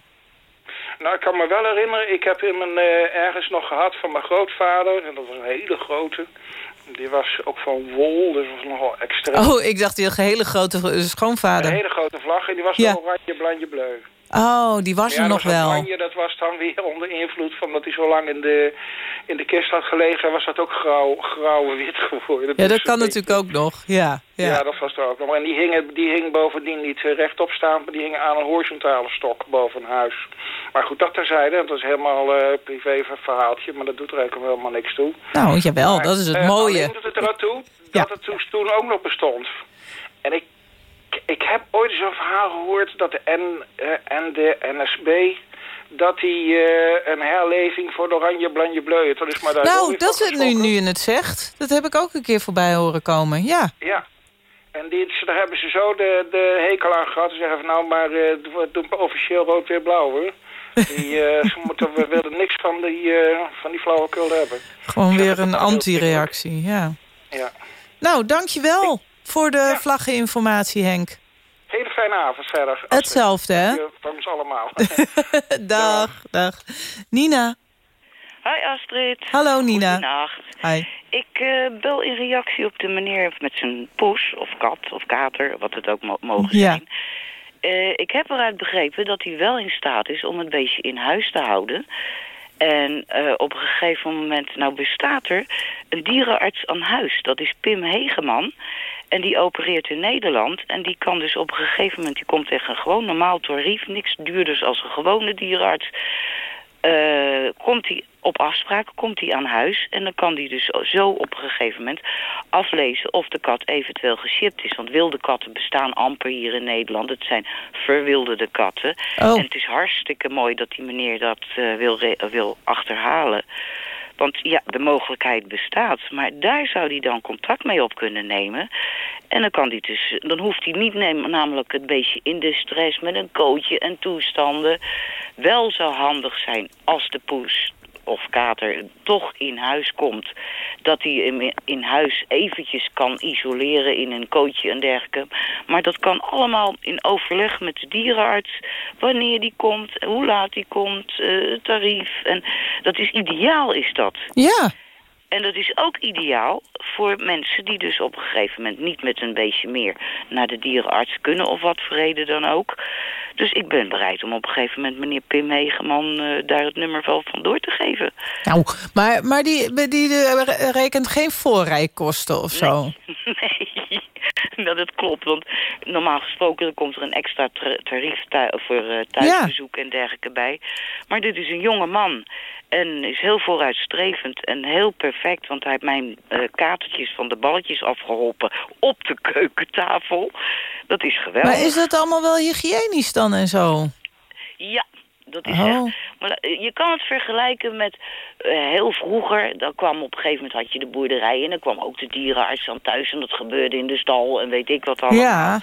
Nou, ik kan me wel herinneren, ik heb een, eh, ergens nog gehad van mijn grootvader. En dat was een hele grote. Die was ook van wol, dus was nogal extreem. Oh, ik dacht die hele grote eh, schoonvader. Een hele grote vlag en die was Ja. oranje, blanje, bleu. Oh, die was Ja, er nog wel. Oranje, dat was dan weer onder invloed van dat hij zo lang in de, in de kist had gelegen. Was dat ook grauw, grauw wit geworden. Ja, Dus dat kan natuurlijk ook nog. Ja, Ja. ja. dat was er ook nog. En die hing, die hing bovendien niet eh, rechtop staan, maar die hing aan een horizontale stok boven een huis. Maar goed, dat terzijde, dat is helemaal eh privé verhaaltje, maar dat doet er eigenlijk helemaal niks toe. Nou, jawel, dat is het Eh, mooie. Alleen doet het er toe dat het toen ook nog bestond. En ik, ik heb ooit eens een verhaal gehoord dat de N eh, en de NSB... dat die eh, een herleving voor de oranje, blanje, bleu... Dat is maar daar Nou, dat is het nu, nu je het zegt. Dat heb ik ook een keer voorbij horen komen. Ja. Ja. En die, daar hebben ze zo de, de hekel aan gehad. Ze zeggen van nou, maar eh doe doe maar officieel rood weer blauw hoor. Die, eh, ze moeten, we willen niks van die, eh van die flauwekul hebben. Gewoon weer een anti-reactie, ja. Ja. Nou, dankjewel voor de vlaggeninformatie, Henk. Hele fijne avond verder. Hetzelfde, hè? Van ons allemaal. dag, dag. Nina. Hi Astrid. Hallo Nina. Goedenacht. Hi. Ik eh, bel in reactie op de meneer met zijn poes of kat of kater, wat het ook mo- mogen Ja. zijn. Eh, ik heb eruit begrepen dat hij wel in staat is om het beestje in huis te houden. En eh, op een gegeven moment, nou bestaat er een dierenarts aan huis. Dat is Pim Hegeman. En die opereert in Nederland. En die kan dus op een gegeven moment, die komt tegen een gewoon normaal tarief. Niks duurders als een gewone dierenarts. Eh, komt hij op afspraak, komt hij aan huis. En dan kan hij dus zo op een gegeven moment aflezen of de kat eventueel geshipped is. Want wilde katten bestaan amper hier in Nederland. Het zijn verwilderde katten. Oh. En het is hartstikke mooi dat die meneer dat eh, wil, wil achterhalen. Want ja, de mogelijkheid bestaat. Maar daar zou hij dan contact mee op kunnen nemen. En dan, kan hij dus, dan hoeft hij niet nemen, namelijk het beestje in de stress met een coachje en toestanden. Wel zou handig zijn als de poes of kater toch in huis komt... dat hij hem in huis eventjes kan isoleren in een kootje en dergelijke. Maar dat kan allemaal in overleg met de dierenarts. Wanneer die komt, hoe laat die komt, het tarief. En dat is ideaal, is dat. Ja. En dat is ook ideaal voor mensen die dus op een gegeven moment niet met een beestje meer naar de dierenarts kunnen of wat voor reden dan ook. Dus ik ben bereid om op een gegeven moment meneer Pim Hegeman eh, daar het nummer van door te geven. Nou, maar, maar die, die, eh, rekent geen voorrijkosten of zo? Nee, dat het klopt. Want normaal gesproken komt er een extra tra- tarief voor eh, thuisbezoek en dergelijke bij. Maar dit is een jonge man. En is heel vooruitstrevend en heel perfect. Want hij heeft mijn eh, katertjes van de balletjes afgeholpen op de keukentafel. Dat is geweldig. Maar is dat allemaal wel hygiënisch dan en zo? Ja, dat is Oh. echt... Maar eh, je kan het vergelijken met eh, heel vroeger. Dan kwam op een gegeven moment had je de boerderij en dan kwam ook de dierenarts aan thuis en dat gebeurde in de stal en weet ik wat allemaal. Ja.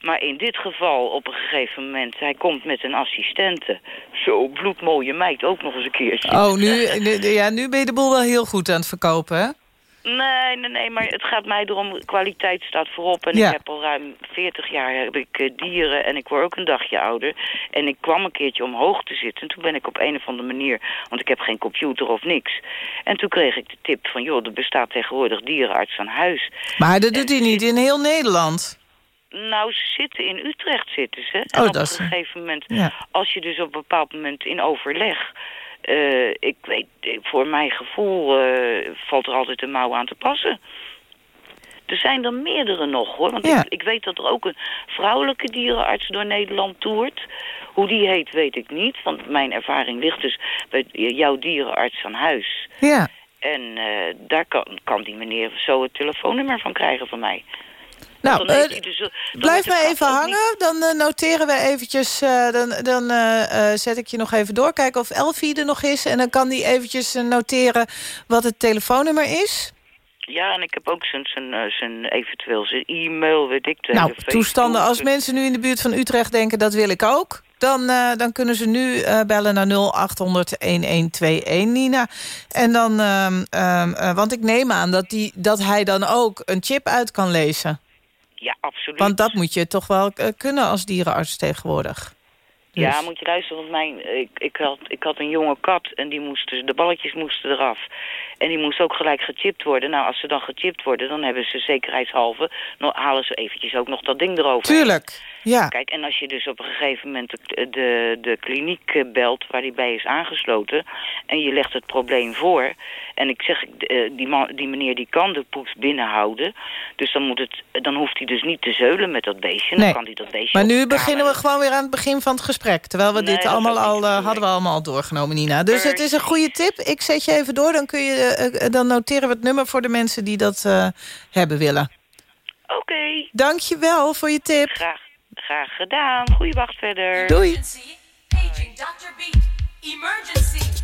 Maar in dit geval op een gegeven moment, hij komt met een assistente. Zo bloedmooie meid ook nog eens een keertje. Oh, nu, nu- ja, nu ben je de boel wel heel goed aan het verkopen, hè? Nee, nee, nee, maar het gaat mij erom, kwaliteit staat voorop. En Ja. ik heb al ruim 40 jaar heb ik, eh, dieren en ik word ook een dagje ouder. En ik kwam een keertje omhoog te zitten. En toen ben ik op een of andere manier, want ik heb geen computer of niks. En toen kreeg ik de tip van, joh, er bestaat tegenwoordig dierenarts aan huis. Maar dat doet hij niet in heel Nederland. Nou, ze zitten in Utrecht, zitten ze. En Oh, op dat is- een gegeven moment, Ja. als je dus op een bepaald moment in overleg... eh, ik weet, voor mijn gevoel eh, valt er altijd een mouw aan te passen. Er zijn er meerdere nog, hoor. Want Ja. ik, ik weet dat er ook een vrouwelijke dierenarts door Nederland toert. Hoe die heet, weet ik niet. Want mijn ervaring ligt dus bij jouw dierenarts aan huis. Ja. En eh, daar kan, kan die meneer zo het telefoonnummer van krijgen van mij. Nou, eh, dus, Blijf maar even hangen, dan eh, noteren we eventjes... eh, dan dan zet ik je nog even door, kijken of Elfie er nog is... en dan kan die eventjes noteren wat het telefoonnummer is. Ja, en ik heb ook zijn, zijn, zijn eventueel zijn e-mail, weet ik. Nou, toestanden, als mensen nu in de buurt van Utrecht denken... dat wil ik ook, dan, dan kunnen ze nu bellen naar 0800-1121, Nina. En dan, ehm, ehm, eh, want ik neem aan dat, die, dat hij dan ook een chip uit kan lezen. Ja, absoluut. Want dat moet je toch wel eh, kunnen als dierenarts tegenwoordig. Ja, Dus- moet je luisteren, want mijn, ik, ik, had, ik had een jonge kat en die moesten, de balletjes moesten eraf. En die moest ook gelijk gechipt worden. Nou, als ze dan gechipt worden, dan hebben ze zekerheidshalve... nog halen ze eventjes ook nog dat ding erover. Tuurlijk, ja. Kijk, en als je dus op een gegeven moment de, de, de kliniek eh, belt waar die bij is aangesloten... en je legt het probleem voor... en ik zeg, eh, die, man, die meneer die kan de poes binnenhouden... dus dan, moet het, dan hoeft hij dus niet te zeulen met dat beestje. Dan Nee. kan hij dat beestje Maar nu beginnen we gewoon weer aan het begin van het gesprek. Terwijl we Nee, dit allemaal al, eh, hadden we allemaal al doorgenomen, Nina. Dus het is een goede tip. Ik zet je even door, dan, kun je, dan noteren we het nummer voor de mensen die dat hebben willen. Oké. Dank je wel voor je tip. Graag, graag gedaan. Goeie wacht verder. Doei. Paging Dr. Beat. Emergency.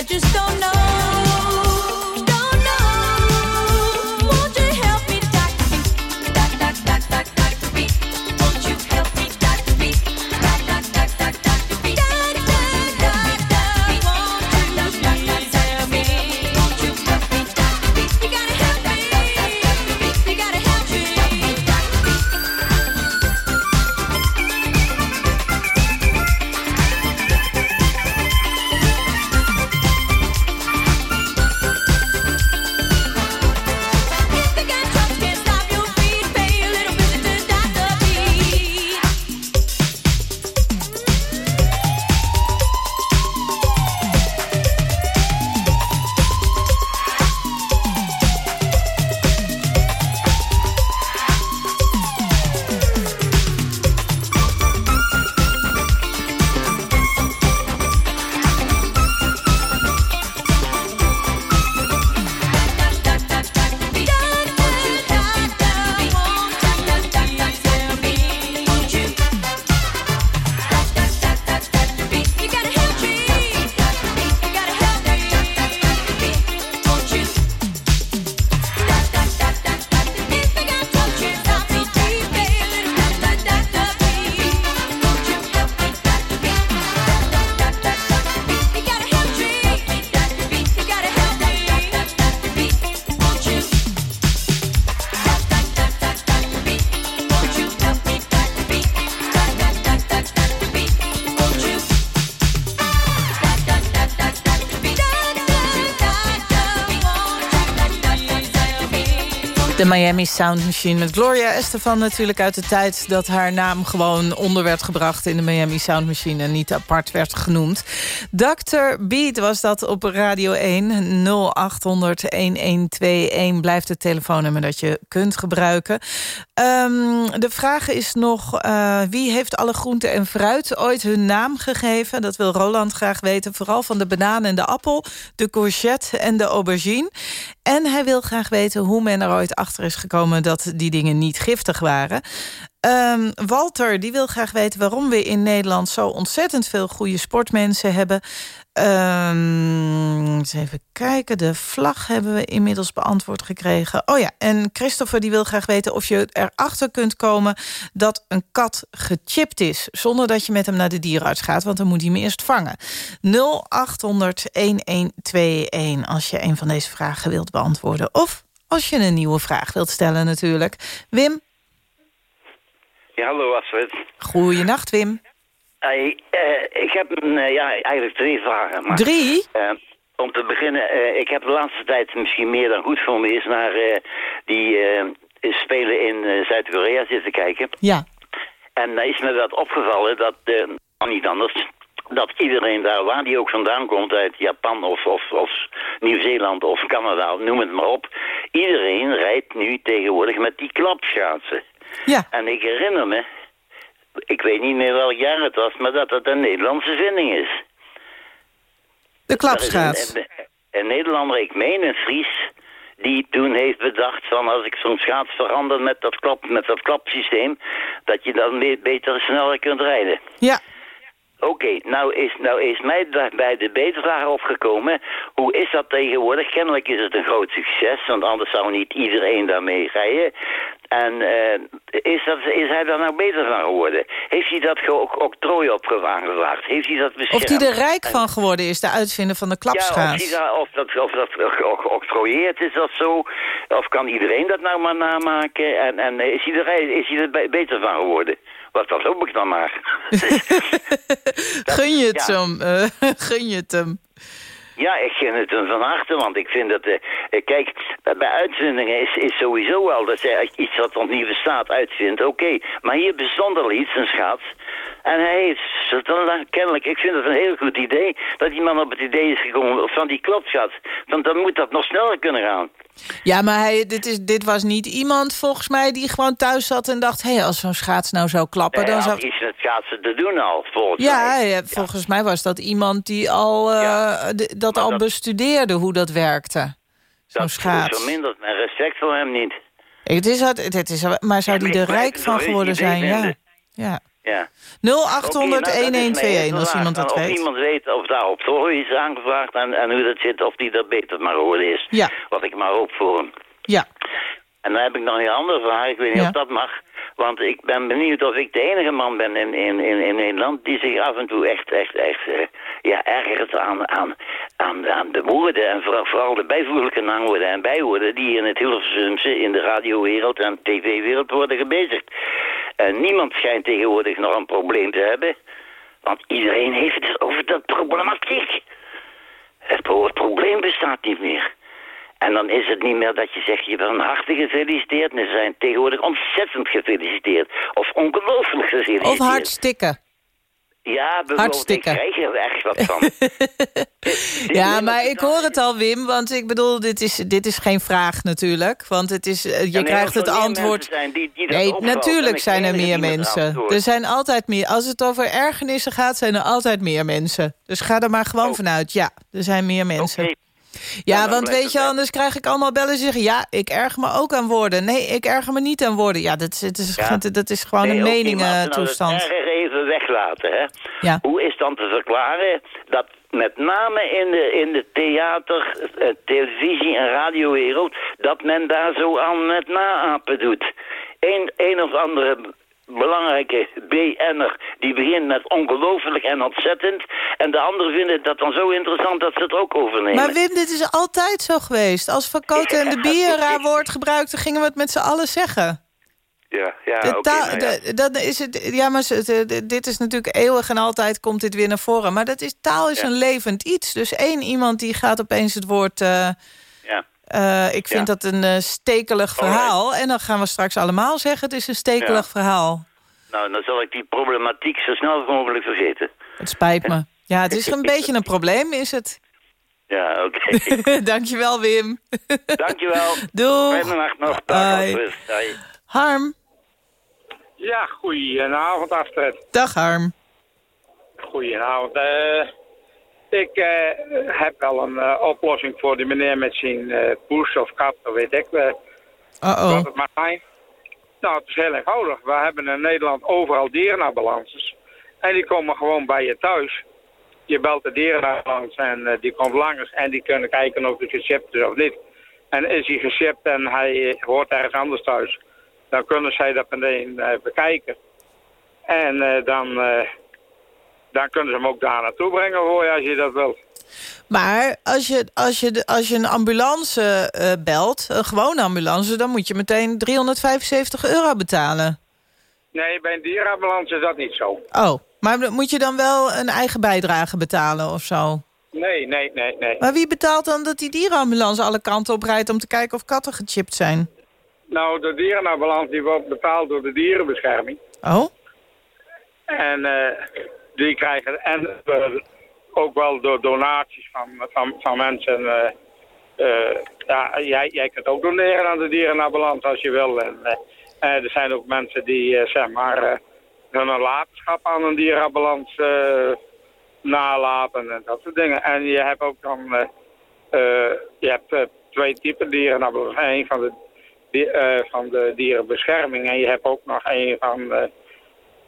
I just don't know, De Miami Sound Machine met Gloria Estefan natuurlijk uit de tijd... dat haar naam gewoon onder werd gebracht in de Miami Sound Machine... en niet apart werd genoemd. Dr. Beat was dat op Radio 1. 0800-1121 blijft het telefoonnummer dat je kunt gebruiken. Ehm, de vraag is nog, uh, wie heeft alle groenten en fruit ooit hun naam gegeven? Dat wil Roland graag weten. Vooral van de banaan en de appel, de courgette en de aubergine. En hij wil graag weten hoe men er ooit achter is gekomen... dat die dingen niet giftig waren. Um, Walter die wil graag weten waarom we in Nederland... zo ontzettend veel goede sportmensen hebben. Um, eens even kijken. De vlag hebben we inmiddels beantwoord gekregen. Oh ja, en Christopher die wil graag weten of je erachter kunt komen... dat een kat gechipt is, zonder dat je met hem naar de dierenarts gaat... want dan moet hij hem eerst vangen. 0800-1121 als je een van deze vragen wilt beantwoorden. Of als je een nieuwe vraag wilt stellen natuurlijk. Wim? Ja, hallo Astrid. Goeienacht, Wim. Uh, ik heb een, uh, ja, eigenlijk drie vragen. Maar, drie? Uh, om te beginnen, ik heb de laatste tijd misschien meer dan goed voor me is naar die spelen in Zuid-Korea zitten kijken. Ja. En daar is me wat opgevallen dat, niet anders, dat iedereen daar, waar die ook vandaan komt, uit Japan of, of, of Nieuw-Zeeland of Canada, noem het maar op. Iedereen rijdt nu tegenwoordig met die klapschaatsen. Ja. En ik herinner me, ik weet niet meer welk jaar het was, maar dat het een Nederlandse vinding is. De klapschaats. Een, een, een, Nederlander, ik meen een Fries, die toen heeft bedacht van als ik zo'n schaats verander met dat, klap, met dat klapsysteem, dat je dan beter sneller kunt rijden. Ja. Oké, okay, nou, is, nou is mij bij de betervraag opgekomen. Hoe is dat tegenwoordig? Kennelijk is het een groot succes, want anders zou niet iedereen daarmee rijden. En uh, is, dat, is hij daar nou beter van geworden? Heeft hij dat ook octrooi op aangevraagd? Heeft hij dat beschermd? Of hij er rijk van geworden is, de uitvinder van de klapschaats? Ja, of, dat, of dat geoctrooieerd is dat zo? Of kan iedereen dat nou maar namaken? En, en is, hij er, is hij er beter van geworden? Wat dat hoop ik dan maar. gun je het ja. hem? Uh, gun je het hem? Ja, ik gun het hem van harte, want ik vind dat... Uh, kijk, bij uitvindingen is, is sowieso wel dat je iets wat nog niet bestaat uitvindt, oké. Maar hier bestond al iets, een schaats. En hij heeft kennelijk, ik vind het een heel goed idee... dat die man op het idee is gekomen van die klopschat. Want dan moet dat nog sneller kunnen gaan. Ja, maar hij, dit, is, dit was niet iemand volgens mij die gewoon thuis zat en dacht... hé, hey, als zo'n schaats nou zou klappen... Dan zou... iets met schaatsen te doen al, volgens ja, mij. Ja, volgens mij was dat iemand die al, uh, ja. dat al dat... bestudeerde hoe dat werkte. Zo'n schaats. Dat vermindert mijn respect voor hem niet. Het is, het is, maar zou die er rijk van geworden zijn? Ja. ja. Ja. 0800-1121 okay, nou, als iemand dat of weet. Of iemand weet of daar op toch is aangevraagd en, en hoe dat zit, of die dat beter maar geworden is. Ja. Wat ik maar hoop voor hem. Ja. En dan heb ik nog een andere vraag, ik weet niet ja. of dat mag. Want ik ben benieuwd of ik de enige man ben in, in, in, in Nederland die zich af en toe echt, echt, echt uh, ja, ergert aan, aan, aan, aan de woorden. En vooral, vooral de bijvoeglijke naamwoorden en bijwoorden die in het Hilversumse, in de radiowereld en tv-wereld worden gebezigd. En niemand schijnt tegenwoordig nog een probleem te hebben. Want iedereen heeft het over dat problematiek. Het, probleem bestaat niet meer. En dan is het niet meer dat je zegt, je bent van harte gefeliciteerd. Ze zijn tegenwoordig ontzettend gefeliciteerd. Of ongelooflijk gefeliciteerd. Of hartstikke. Ja, Hartstikke. ik krijg er echt wat van. ja, maar ik hoor het al, Wim. Want ik bedoel, dit is, dit is geen vraag natuurlijk. Want het is, je ja, nee, krijgt het antwoord... Zijn die, die nee, natuurlijk zijn er meer mensen. Er zijn altijd meer. Als het over ergernissen gaat, zijn er altijd meer mensen. Dus ga er maar gewoon oh. vanuit. Ja, er zijn meer mensen. Okay. Ja, want weet je, anders krijg ik allemaal bellen zeggen... ja, ik erger me ook aan woorden. Nee, ik erger me niet aan woorden. Ja, dat, is, is, ja. dat is gewoon nee, een meningentoestand. Nou erger even weglaten, hè. Ja. Hoe is dan te verklaren dat met name in de, in de theater, televisie- en radiowereld... dat men daar zo aan met naapen doet? Een, een of andere belangrijke BN'er die begint met ongelooflijk en ontzettend. En de anderen vinden dat dan zo interessant dat ze het ook overnemen. Maar Wim, dit is altijd zo geweest. Als Van Koten en de Biera woord gebruikten, gingen we het met z'n allen zeggen. Ja, ja, oké. nou ja. dan is het, ja, maar dit is natuurlijk eeuwig en altijd komt dit weer naar voren. Maar dat is, taal is Ja. een levend iets. Dus één iemand die gaat opeens het woord... eh, Eh, ik vind Ja. dat een eh, stekelig verhaal. En dan gaan we straks allemaal zeggen... het is een stekelig Ja. verhaal. Nou, dan zal ik die problematiek zo snel mogelijk vergeten. Het spijt me. Ja, het is een beetje een probleem, is het. Ja, oké. Dankjewel, Wim. Dankjewel. Doeg. Fijne nacht nog. Dag. Harm. Ja, goedenavond Astrid. Dag, Harm. Goedenavond. Eh, ik eh, heb wel een eh, oplossing voor die meneer met zijn eh poes of kat, of weet ik eh, Uh-oh. wat het mag zijn. Nou, het is heel eenvoudig. We hebben in Nederland overal dierenambulances. En die komen gewoon bij je thuis. Je belt de dierenambulance en die komt langs en die kunnen kijken of hij gechipt is of niet. En is hij gechipt en hij hoort ergens anders thuis, dan kunnen zij dat meteen bekijken. En dan, dan kunnen ze hem ook daar naartoe brengen voor je als je dat wilt. Maar als je, als je, als je een ambulance eh, belt, een gewone ambulance... dan moet je meteen 375 euro betalen. Nee, bij een dierenambulance is dat niet zo. Oh, maar moet je dan wel een eigen bijdrage betalen of zo? Nee, nee, nee, nee. Maar wie betaalt dan dat die dierenambulance alle kanten op rijdt... om te kijken of katten gechipt zijn? Nou, de dierenambulance die wordt betaald door de dierenbescherming. Oh? En eh, die krijgen en eh, ook wel door donaties van, van, van mensen. eh, eh, ja, jij, jij kunt ook doneren aan de dierenambulance als je wil. En, er zijn ook mensen die zeg maar hun nalatenschap aan een dierenambulance nalaten en dat soort dingen. En je hebt ook dan je hebt twee typen dierenambulance. Eén van de, van de dierenbescherming en je hebt ook nog één van eh,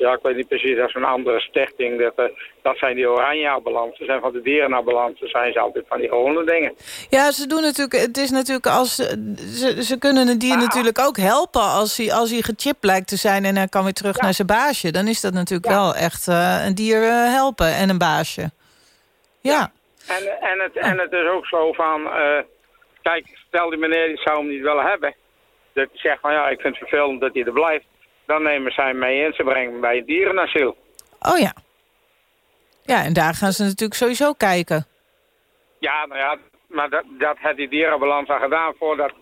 ja, ik weet niet precies, dat is een andere stichting. Dat, eh, dat zijn die oranje ambulances. En van de dierenambulances zijn ze altijd van die gewone dingen. Ja, ze doen natuurlijk. Het is natuurlijk als ze, ze kunnen een dier natuurlijk ook helpen als hij als hij gechipt blijkt te zijn en hij kan weer terug naar zijn baasje. Dan is dat natuurlijk wel echt eh, een dier eh, helpen en een baasje. Ja. En, en, het, en het is ook zo van... eh, kijk, stel die meneer die zou hem niet willen hebben. Dat hij zegt van ja, ik vind het vervelend dat hij er blijft. Dan nemen zij mee en ze brengen hem bij het dierenasiel. Oh ja. Ja, en daar gaan ze natuurlijk sowieso kijken. Ja, nou ja, maar dat, dat heeft die dierenambulance al gedaan voordat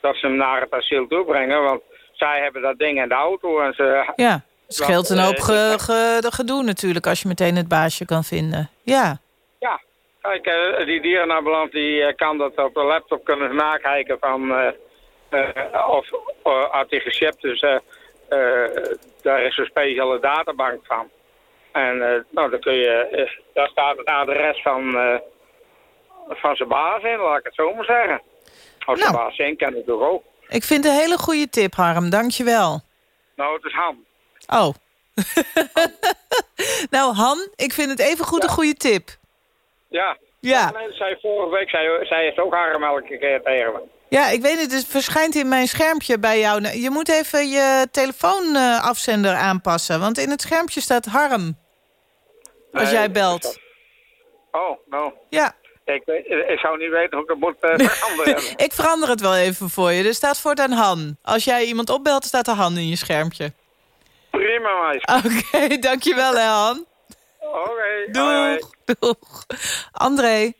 dat ze hem naar het asiel toe brengen. Want zij hebben dat ding in de auto en ze... Ja. Het scheelt een Want, hoop eh, ge, gedoe natuurlijk als je meteen het baasje kan vinden. Ja. Ja, kijk, eh, die dierenambulance die eh, kan dat op de laptop kunnen nakijken van eh, eh, of uh, als die is. eh, eh, daar is een speciale databank van. En eh, nou, dan kun je, eh, daar staat het adres van, eh, van zijn baas in, laat ik het zo maar zeggen. Of zijn baas in, ken ik toch ook. Ik vind het een hele goede tip, Harm. Dank je wel. Nou, het is Han. Oh. nou, Han, ik vind het even goed een goede tip. Ja. Ja. Dat zei vorige week, zij, zij heeft ook harm elke keer tegen me. Ja, ik weet het. Het verschijnt in mijn schermpje bij jou. Nou, Je moet even je telefoonafzender aanpassen. Want in het schermpje staat Harm. Als Nee, jij belt. Oh, nou. Ja. Ik, weet- ik zou niet weten hoe ik dat moet eh, veranderen. Ik verander het wel even voor je. Er staat voortaan Han. Als jij iemand opbelt, staat er Han in je schermpje. Prima, meisje. Oké, dankjewel hè, Han. Oké. Doeg. Doeg. André.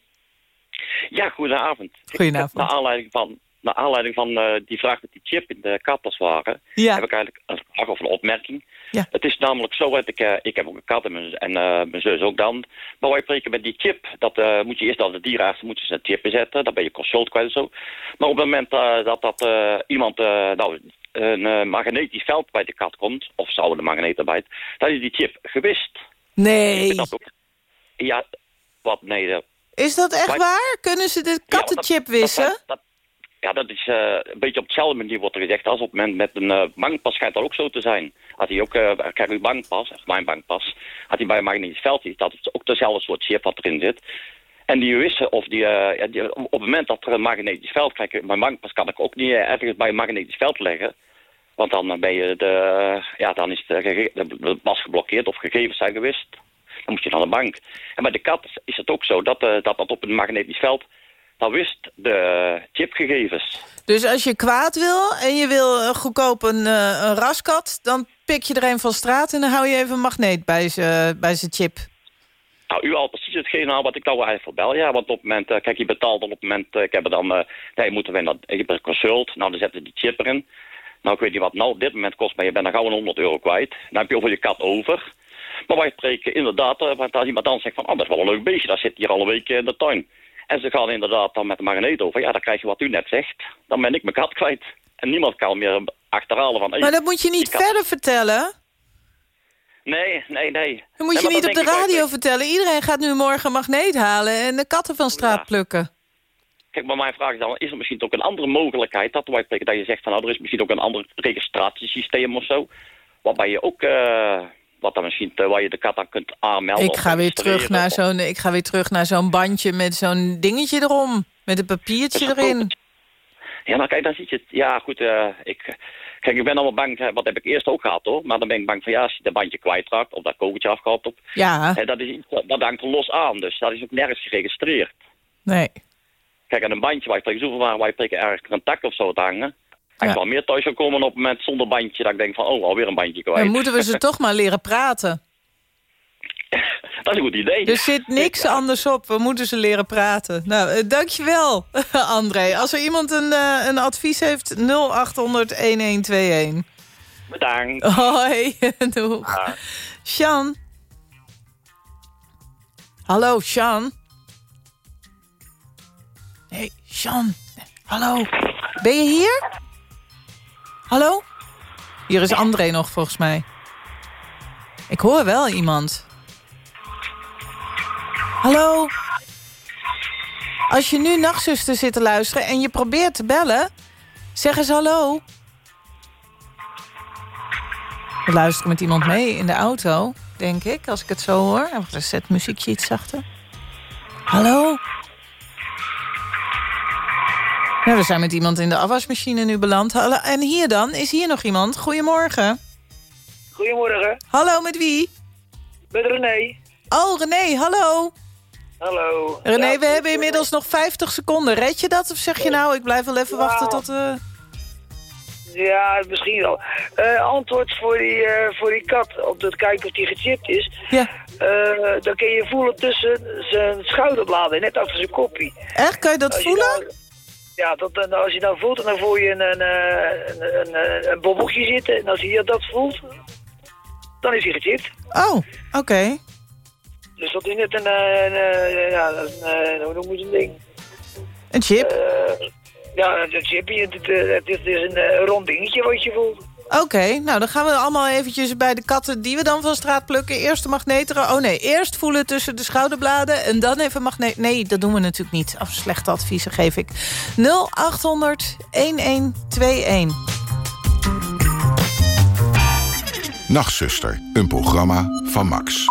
Ja, goedenavond. Goedenavond. Naar aanleiding van, naar aanleiding van eh, die vraag met die chip in de katterswagen... Ja. heb ik eigenlijk een vraag of een opmerking. Ja. Het is namelijk zo, dat ik, eh, ik heb ook een kat en mijn, en, eh, mijn zus ook dan. Maar wij spreken met die chip, dat moet je eerst als de dierenarts moet je een chip inzetten. Dan ben je consult kwijt en zo. Maar op het moment dat, dat iemand nou, een magnetisch veld bij de kat komt... of zou een magneet erbij, dan is die chip gewist. Nee. Dat ook, ja, wat? Nee, dat, Is dat echt waar? Kunnen ze de kattenchip wissen? Ja, dat is eh, een beetje op hetzelfde manier wordt er gezegd als op het moment met een eh, bankpas schijnt dat ook zo te zijn. Had hij ook, uh, kijk uw bankpas, mijn bankpas, had hij bij een magnetisch veld dat is ook dezelfde soort chip wat erin zit. En die wisten of die, eh, die- op het moment dat er een magnetisch veld, kijk mijn bankpas kan ik ook niet ergens bij een magnetisch veld leggen. Want dan ben je de, ja, dan is de, pas geblokkeerd of gegevens zijn gewist. Dan moet je naar de bank. En bij de kat is het ook zo dat dat, dat op een magnetisch veld, dan wist de chipgegevens. Dus als je kwaad wil en je wil eh, goedkoop een, eh, een raskat... dan pik je er een van straat en dan hou je even een magneet bij zijn bij chip. Nou, u al precies hetgeen aan wat ik nou eigenlijk voor bel. Ja, want op het moment, eh, kijk, je betaalt dan op het moment, ik heb er dan, eh, nee, moeten we dat, ik heb een consult, nou dan zetten die chip erin. Nou, ik weet niet wat nou op dit moment kost, maar je bent dan gauw een 100 euro kwijt. Dan heb je over je kat over. Maar wij spreken inderdaad, uh, want als iemand dan zegt van, oh, dat is wel een leuk beestje, dat zit hier al een week in de tuin. En ze gaan inderdaad dan met de magneet over. Ja, dan krijg je wat u net zegt. Dan ben ik mijn kat kwijt. En niemand kan meer achterhalen van... hey, Maar dat moet je niet kat- verder vertellen. Nee, nee, nee. Dat moet je Nee, niet op de ik, radio vertellen. Iedereen gaat nu morgen magneet halen en de katten van straat plukken. Kijk, maar mijn vraag is dan, is er misschien ook een andere mogelijkheid dat, wij dat je zegt van nou, er is misschien ook een ander registratiesysteem of zo, waarbij je ook, eh, wat dan misschien, waar je de kat aan kunt aanmelden. Ik ga weer terug naar zo'n ik ga weer terug naar zo'n bandje met zo'n dingetje erom. Met een papiertje erin. Ja, nou kijk, dan zie je het. Ja, goed, eh, ik, kijk, ik ben allemaal bang, wat heb ik eerst ook gehad hoor, maar dan ben ik bang van ja, als je de bandje kwijtraakt of dat kogeltje afgehaald op, Ja. eh, dat, is iets, dat hangt er los aan, dus dat is ook nergens geregistreerd. Nee. Kijk, aan een bandje waar je tegen zoveel waren, waar je tegen ergens een tak of zo te hangen. Ik wel meer thuis komen op het moment zonder bandje, dat ik denk van, oh, alweer een bandje kwijt. Dan moeten we ze toch maar leren praten. Dat is een goed idee. Er zit niks anders op. We moeten ze leren praten. Nou, eh, dankjewel, André. Als er iemand een, eh, een advies heeft, 0800-1121. Bedankt. Hoi, doeg. Sjan. Hallo, Sjan. hey, Sjan. Hallo. Ben je hier? Hallo? Hier is André nog, volgens mij. Ik hoor wel iemand. Hallo? Als je nu Nachtzuster zit te luisteren en je probeert te bellen... zeg eens hallo. We luisteren met iemand mee in de auto, denk ik, als ik het zo hoor. Wacht, Zet muziekje iets zachter. Hallo? We zijn met iemand in de afwasmachine nu beland. En hier dan? Is hier nog iemand? Goedemorgen. Goedemorgen, Hallo, met wie? met René. Oh, René, hallo. Hallo. René, Ja, we hebben inmiddels nog 50 seconden. Red je dat of zeg je nou, ik blijf wel even wachten tot... eh Ja, misschien wel. Eh, antwoord voor die, eh, voor die kat, om te kijken of die gechipt is. Ja. Dan kun je voelen tussen zijn schouderbladen, net achter zijn koppie. Echt, kan je dat Als je voelen? nou- ja, dat, als je dat voelt, dan voel je een, een, een, een, een, een bobbeltje zitten. En als hij dat voelt, dan is hij gechipt. Oh, oké. Dus dat is net een, eh, een, eh, ja, een, eh, hoe noem je zo'n ding? Een chip? Ja, een chipje. Het, het, is een rond dingetje wat je voelt. Oké, nou dan gaan we allemaal eventjes bij de katten die we dan van straat plukken. Eerst de magneteren. Oh nee, eerst voelen tussen de schouderbladen en dan even magneet. Nee, dat doen we natuurlijk niet. Af slechte adviezen geef ik. 0800 1121. Nachtzuster, een programma van Max.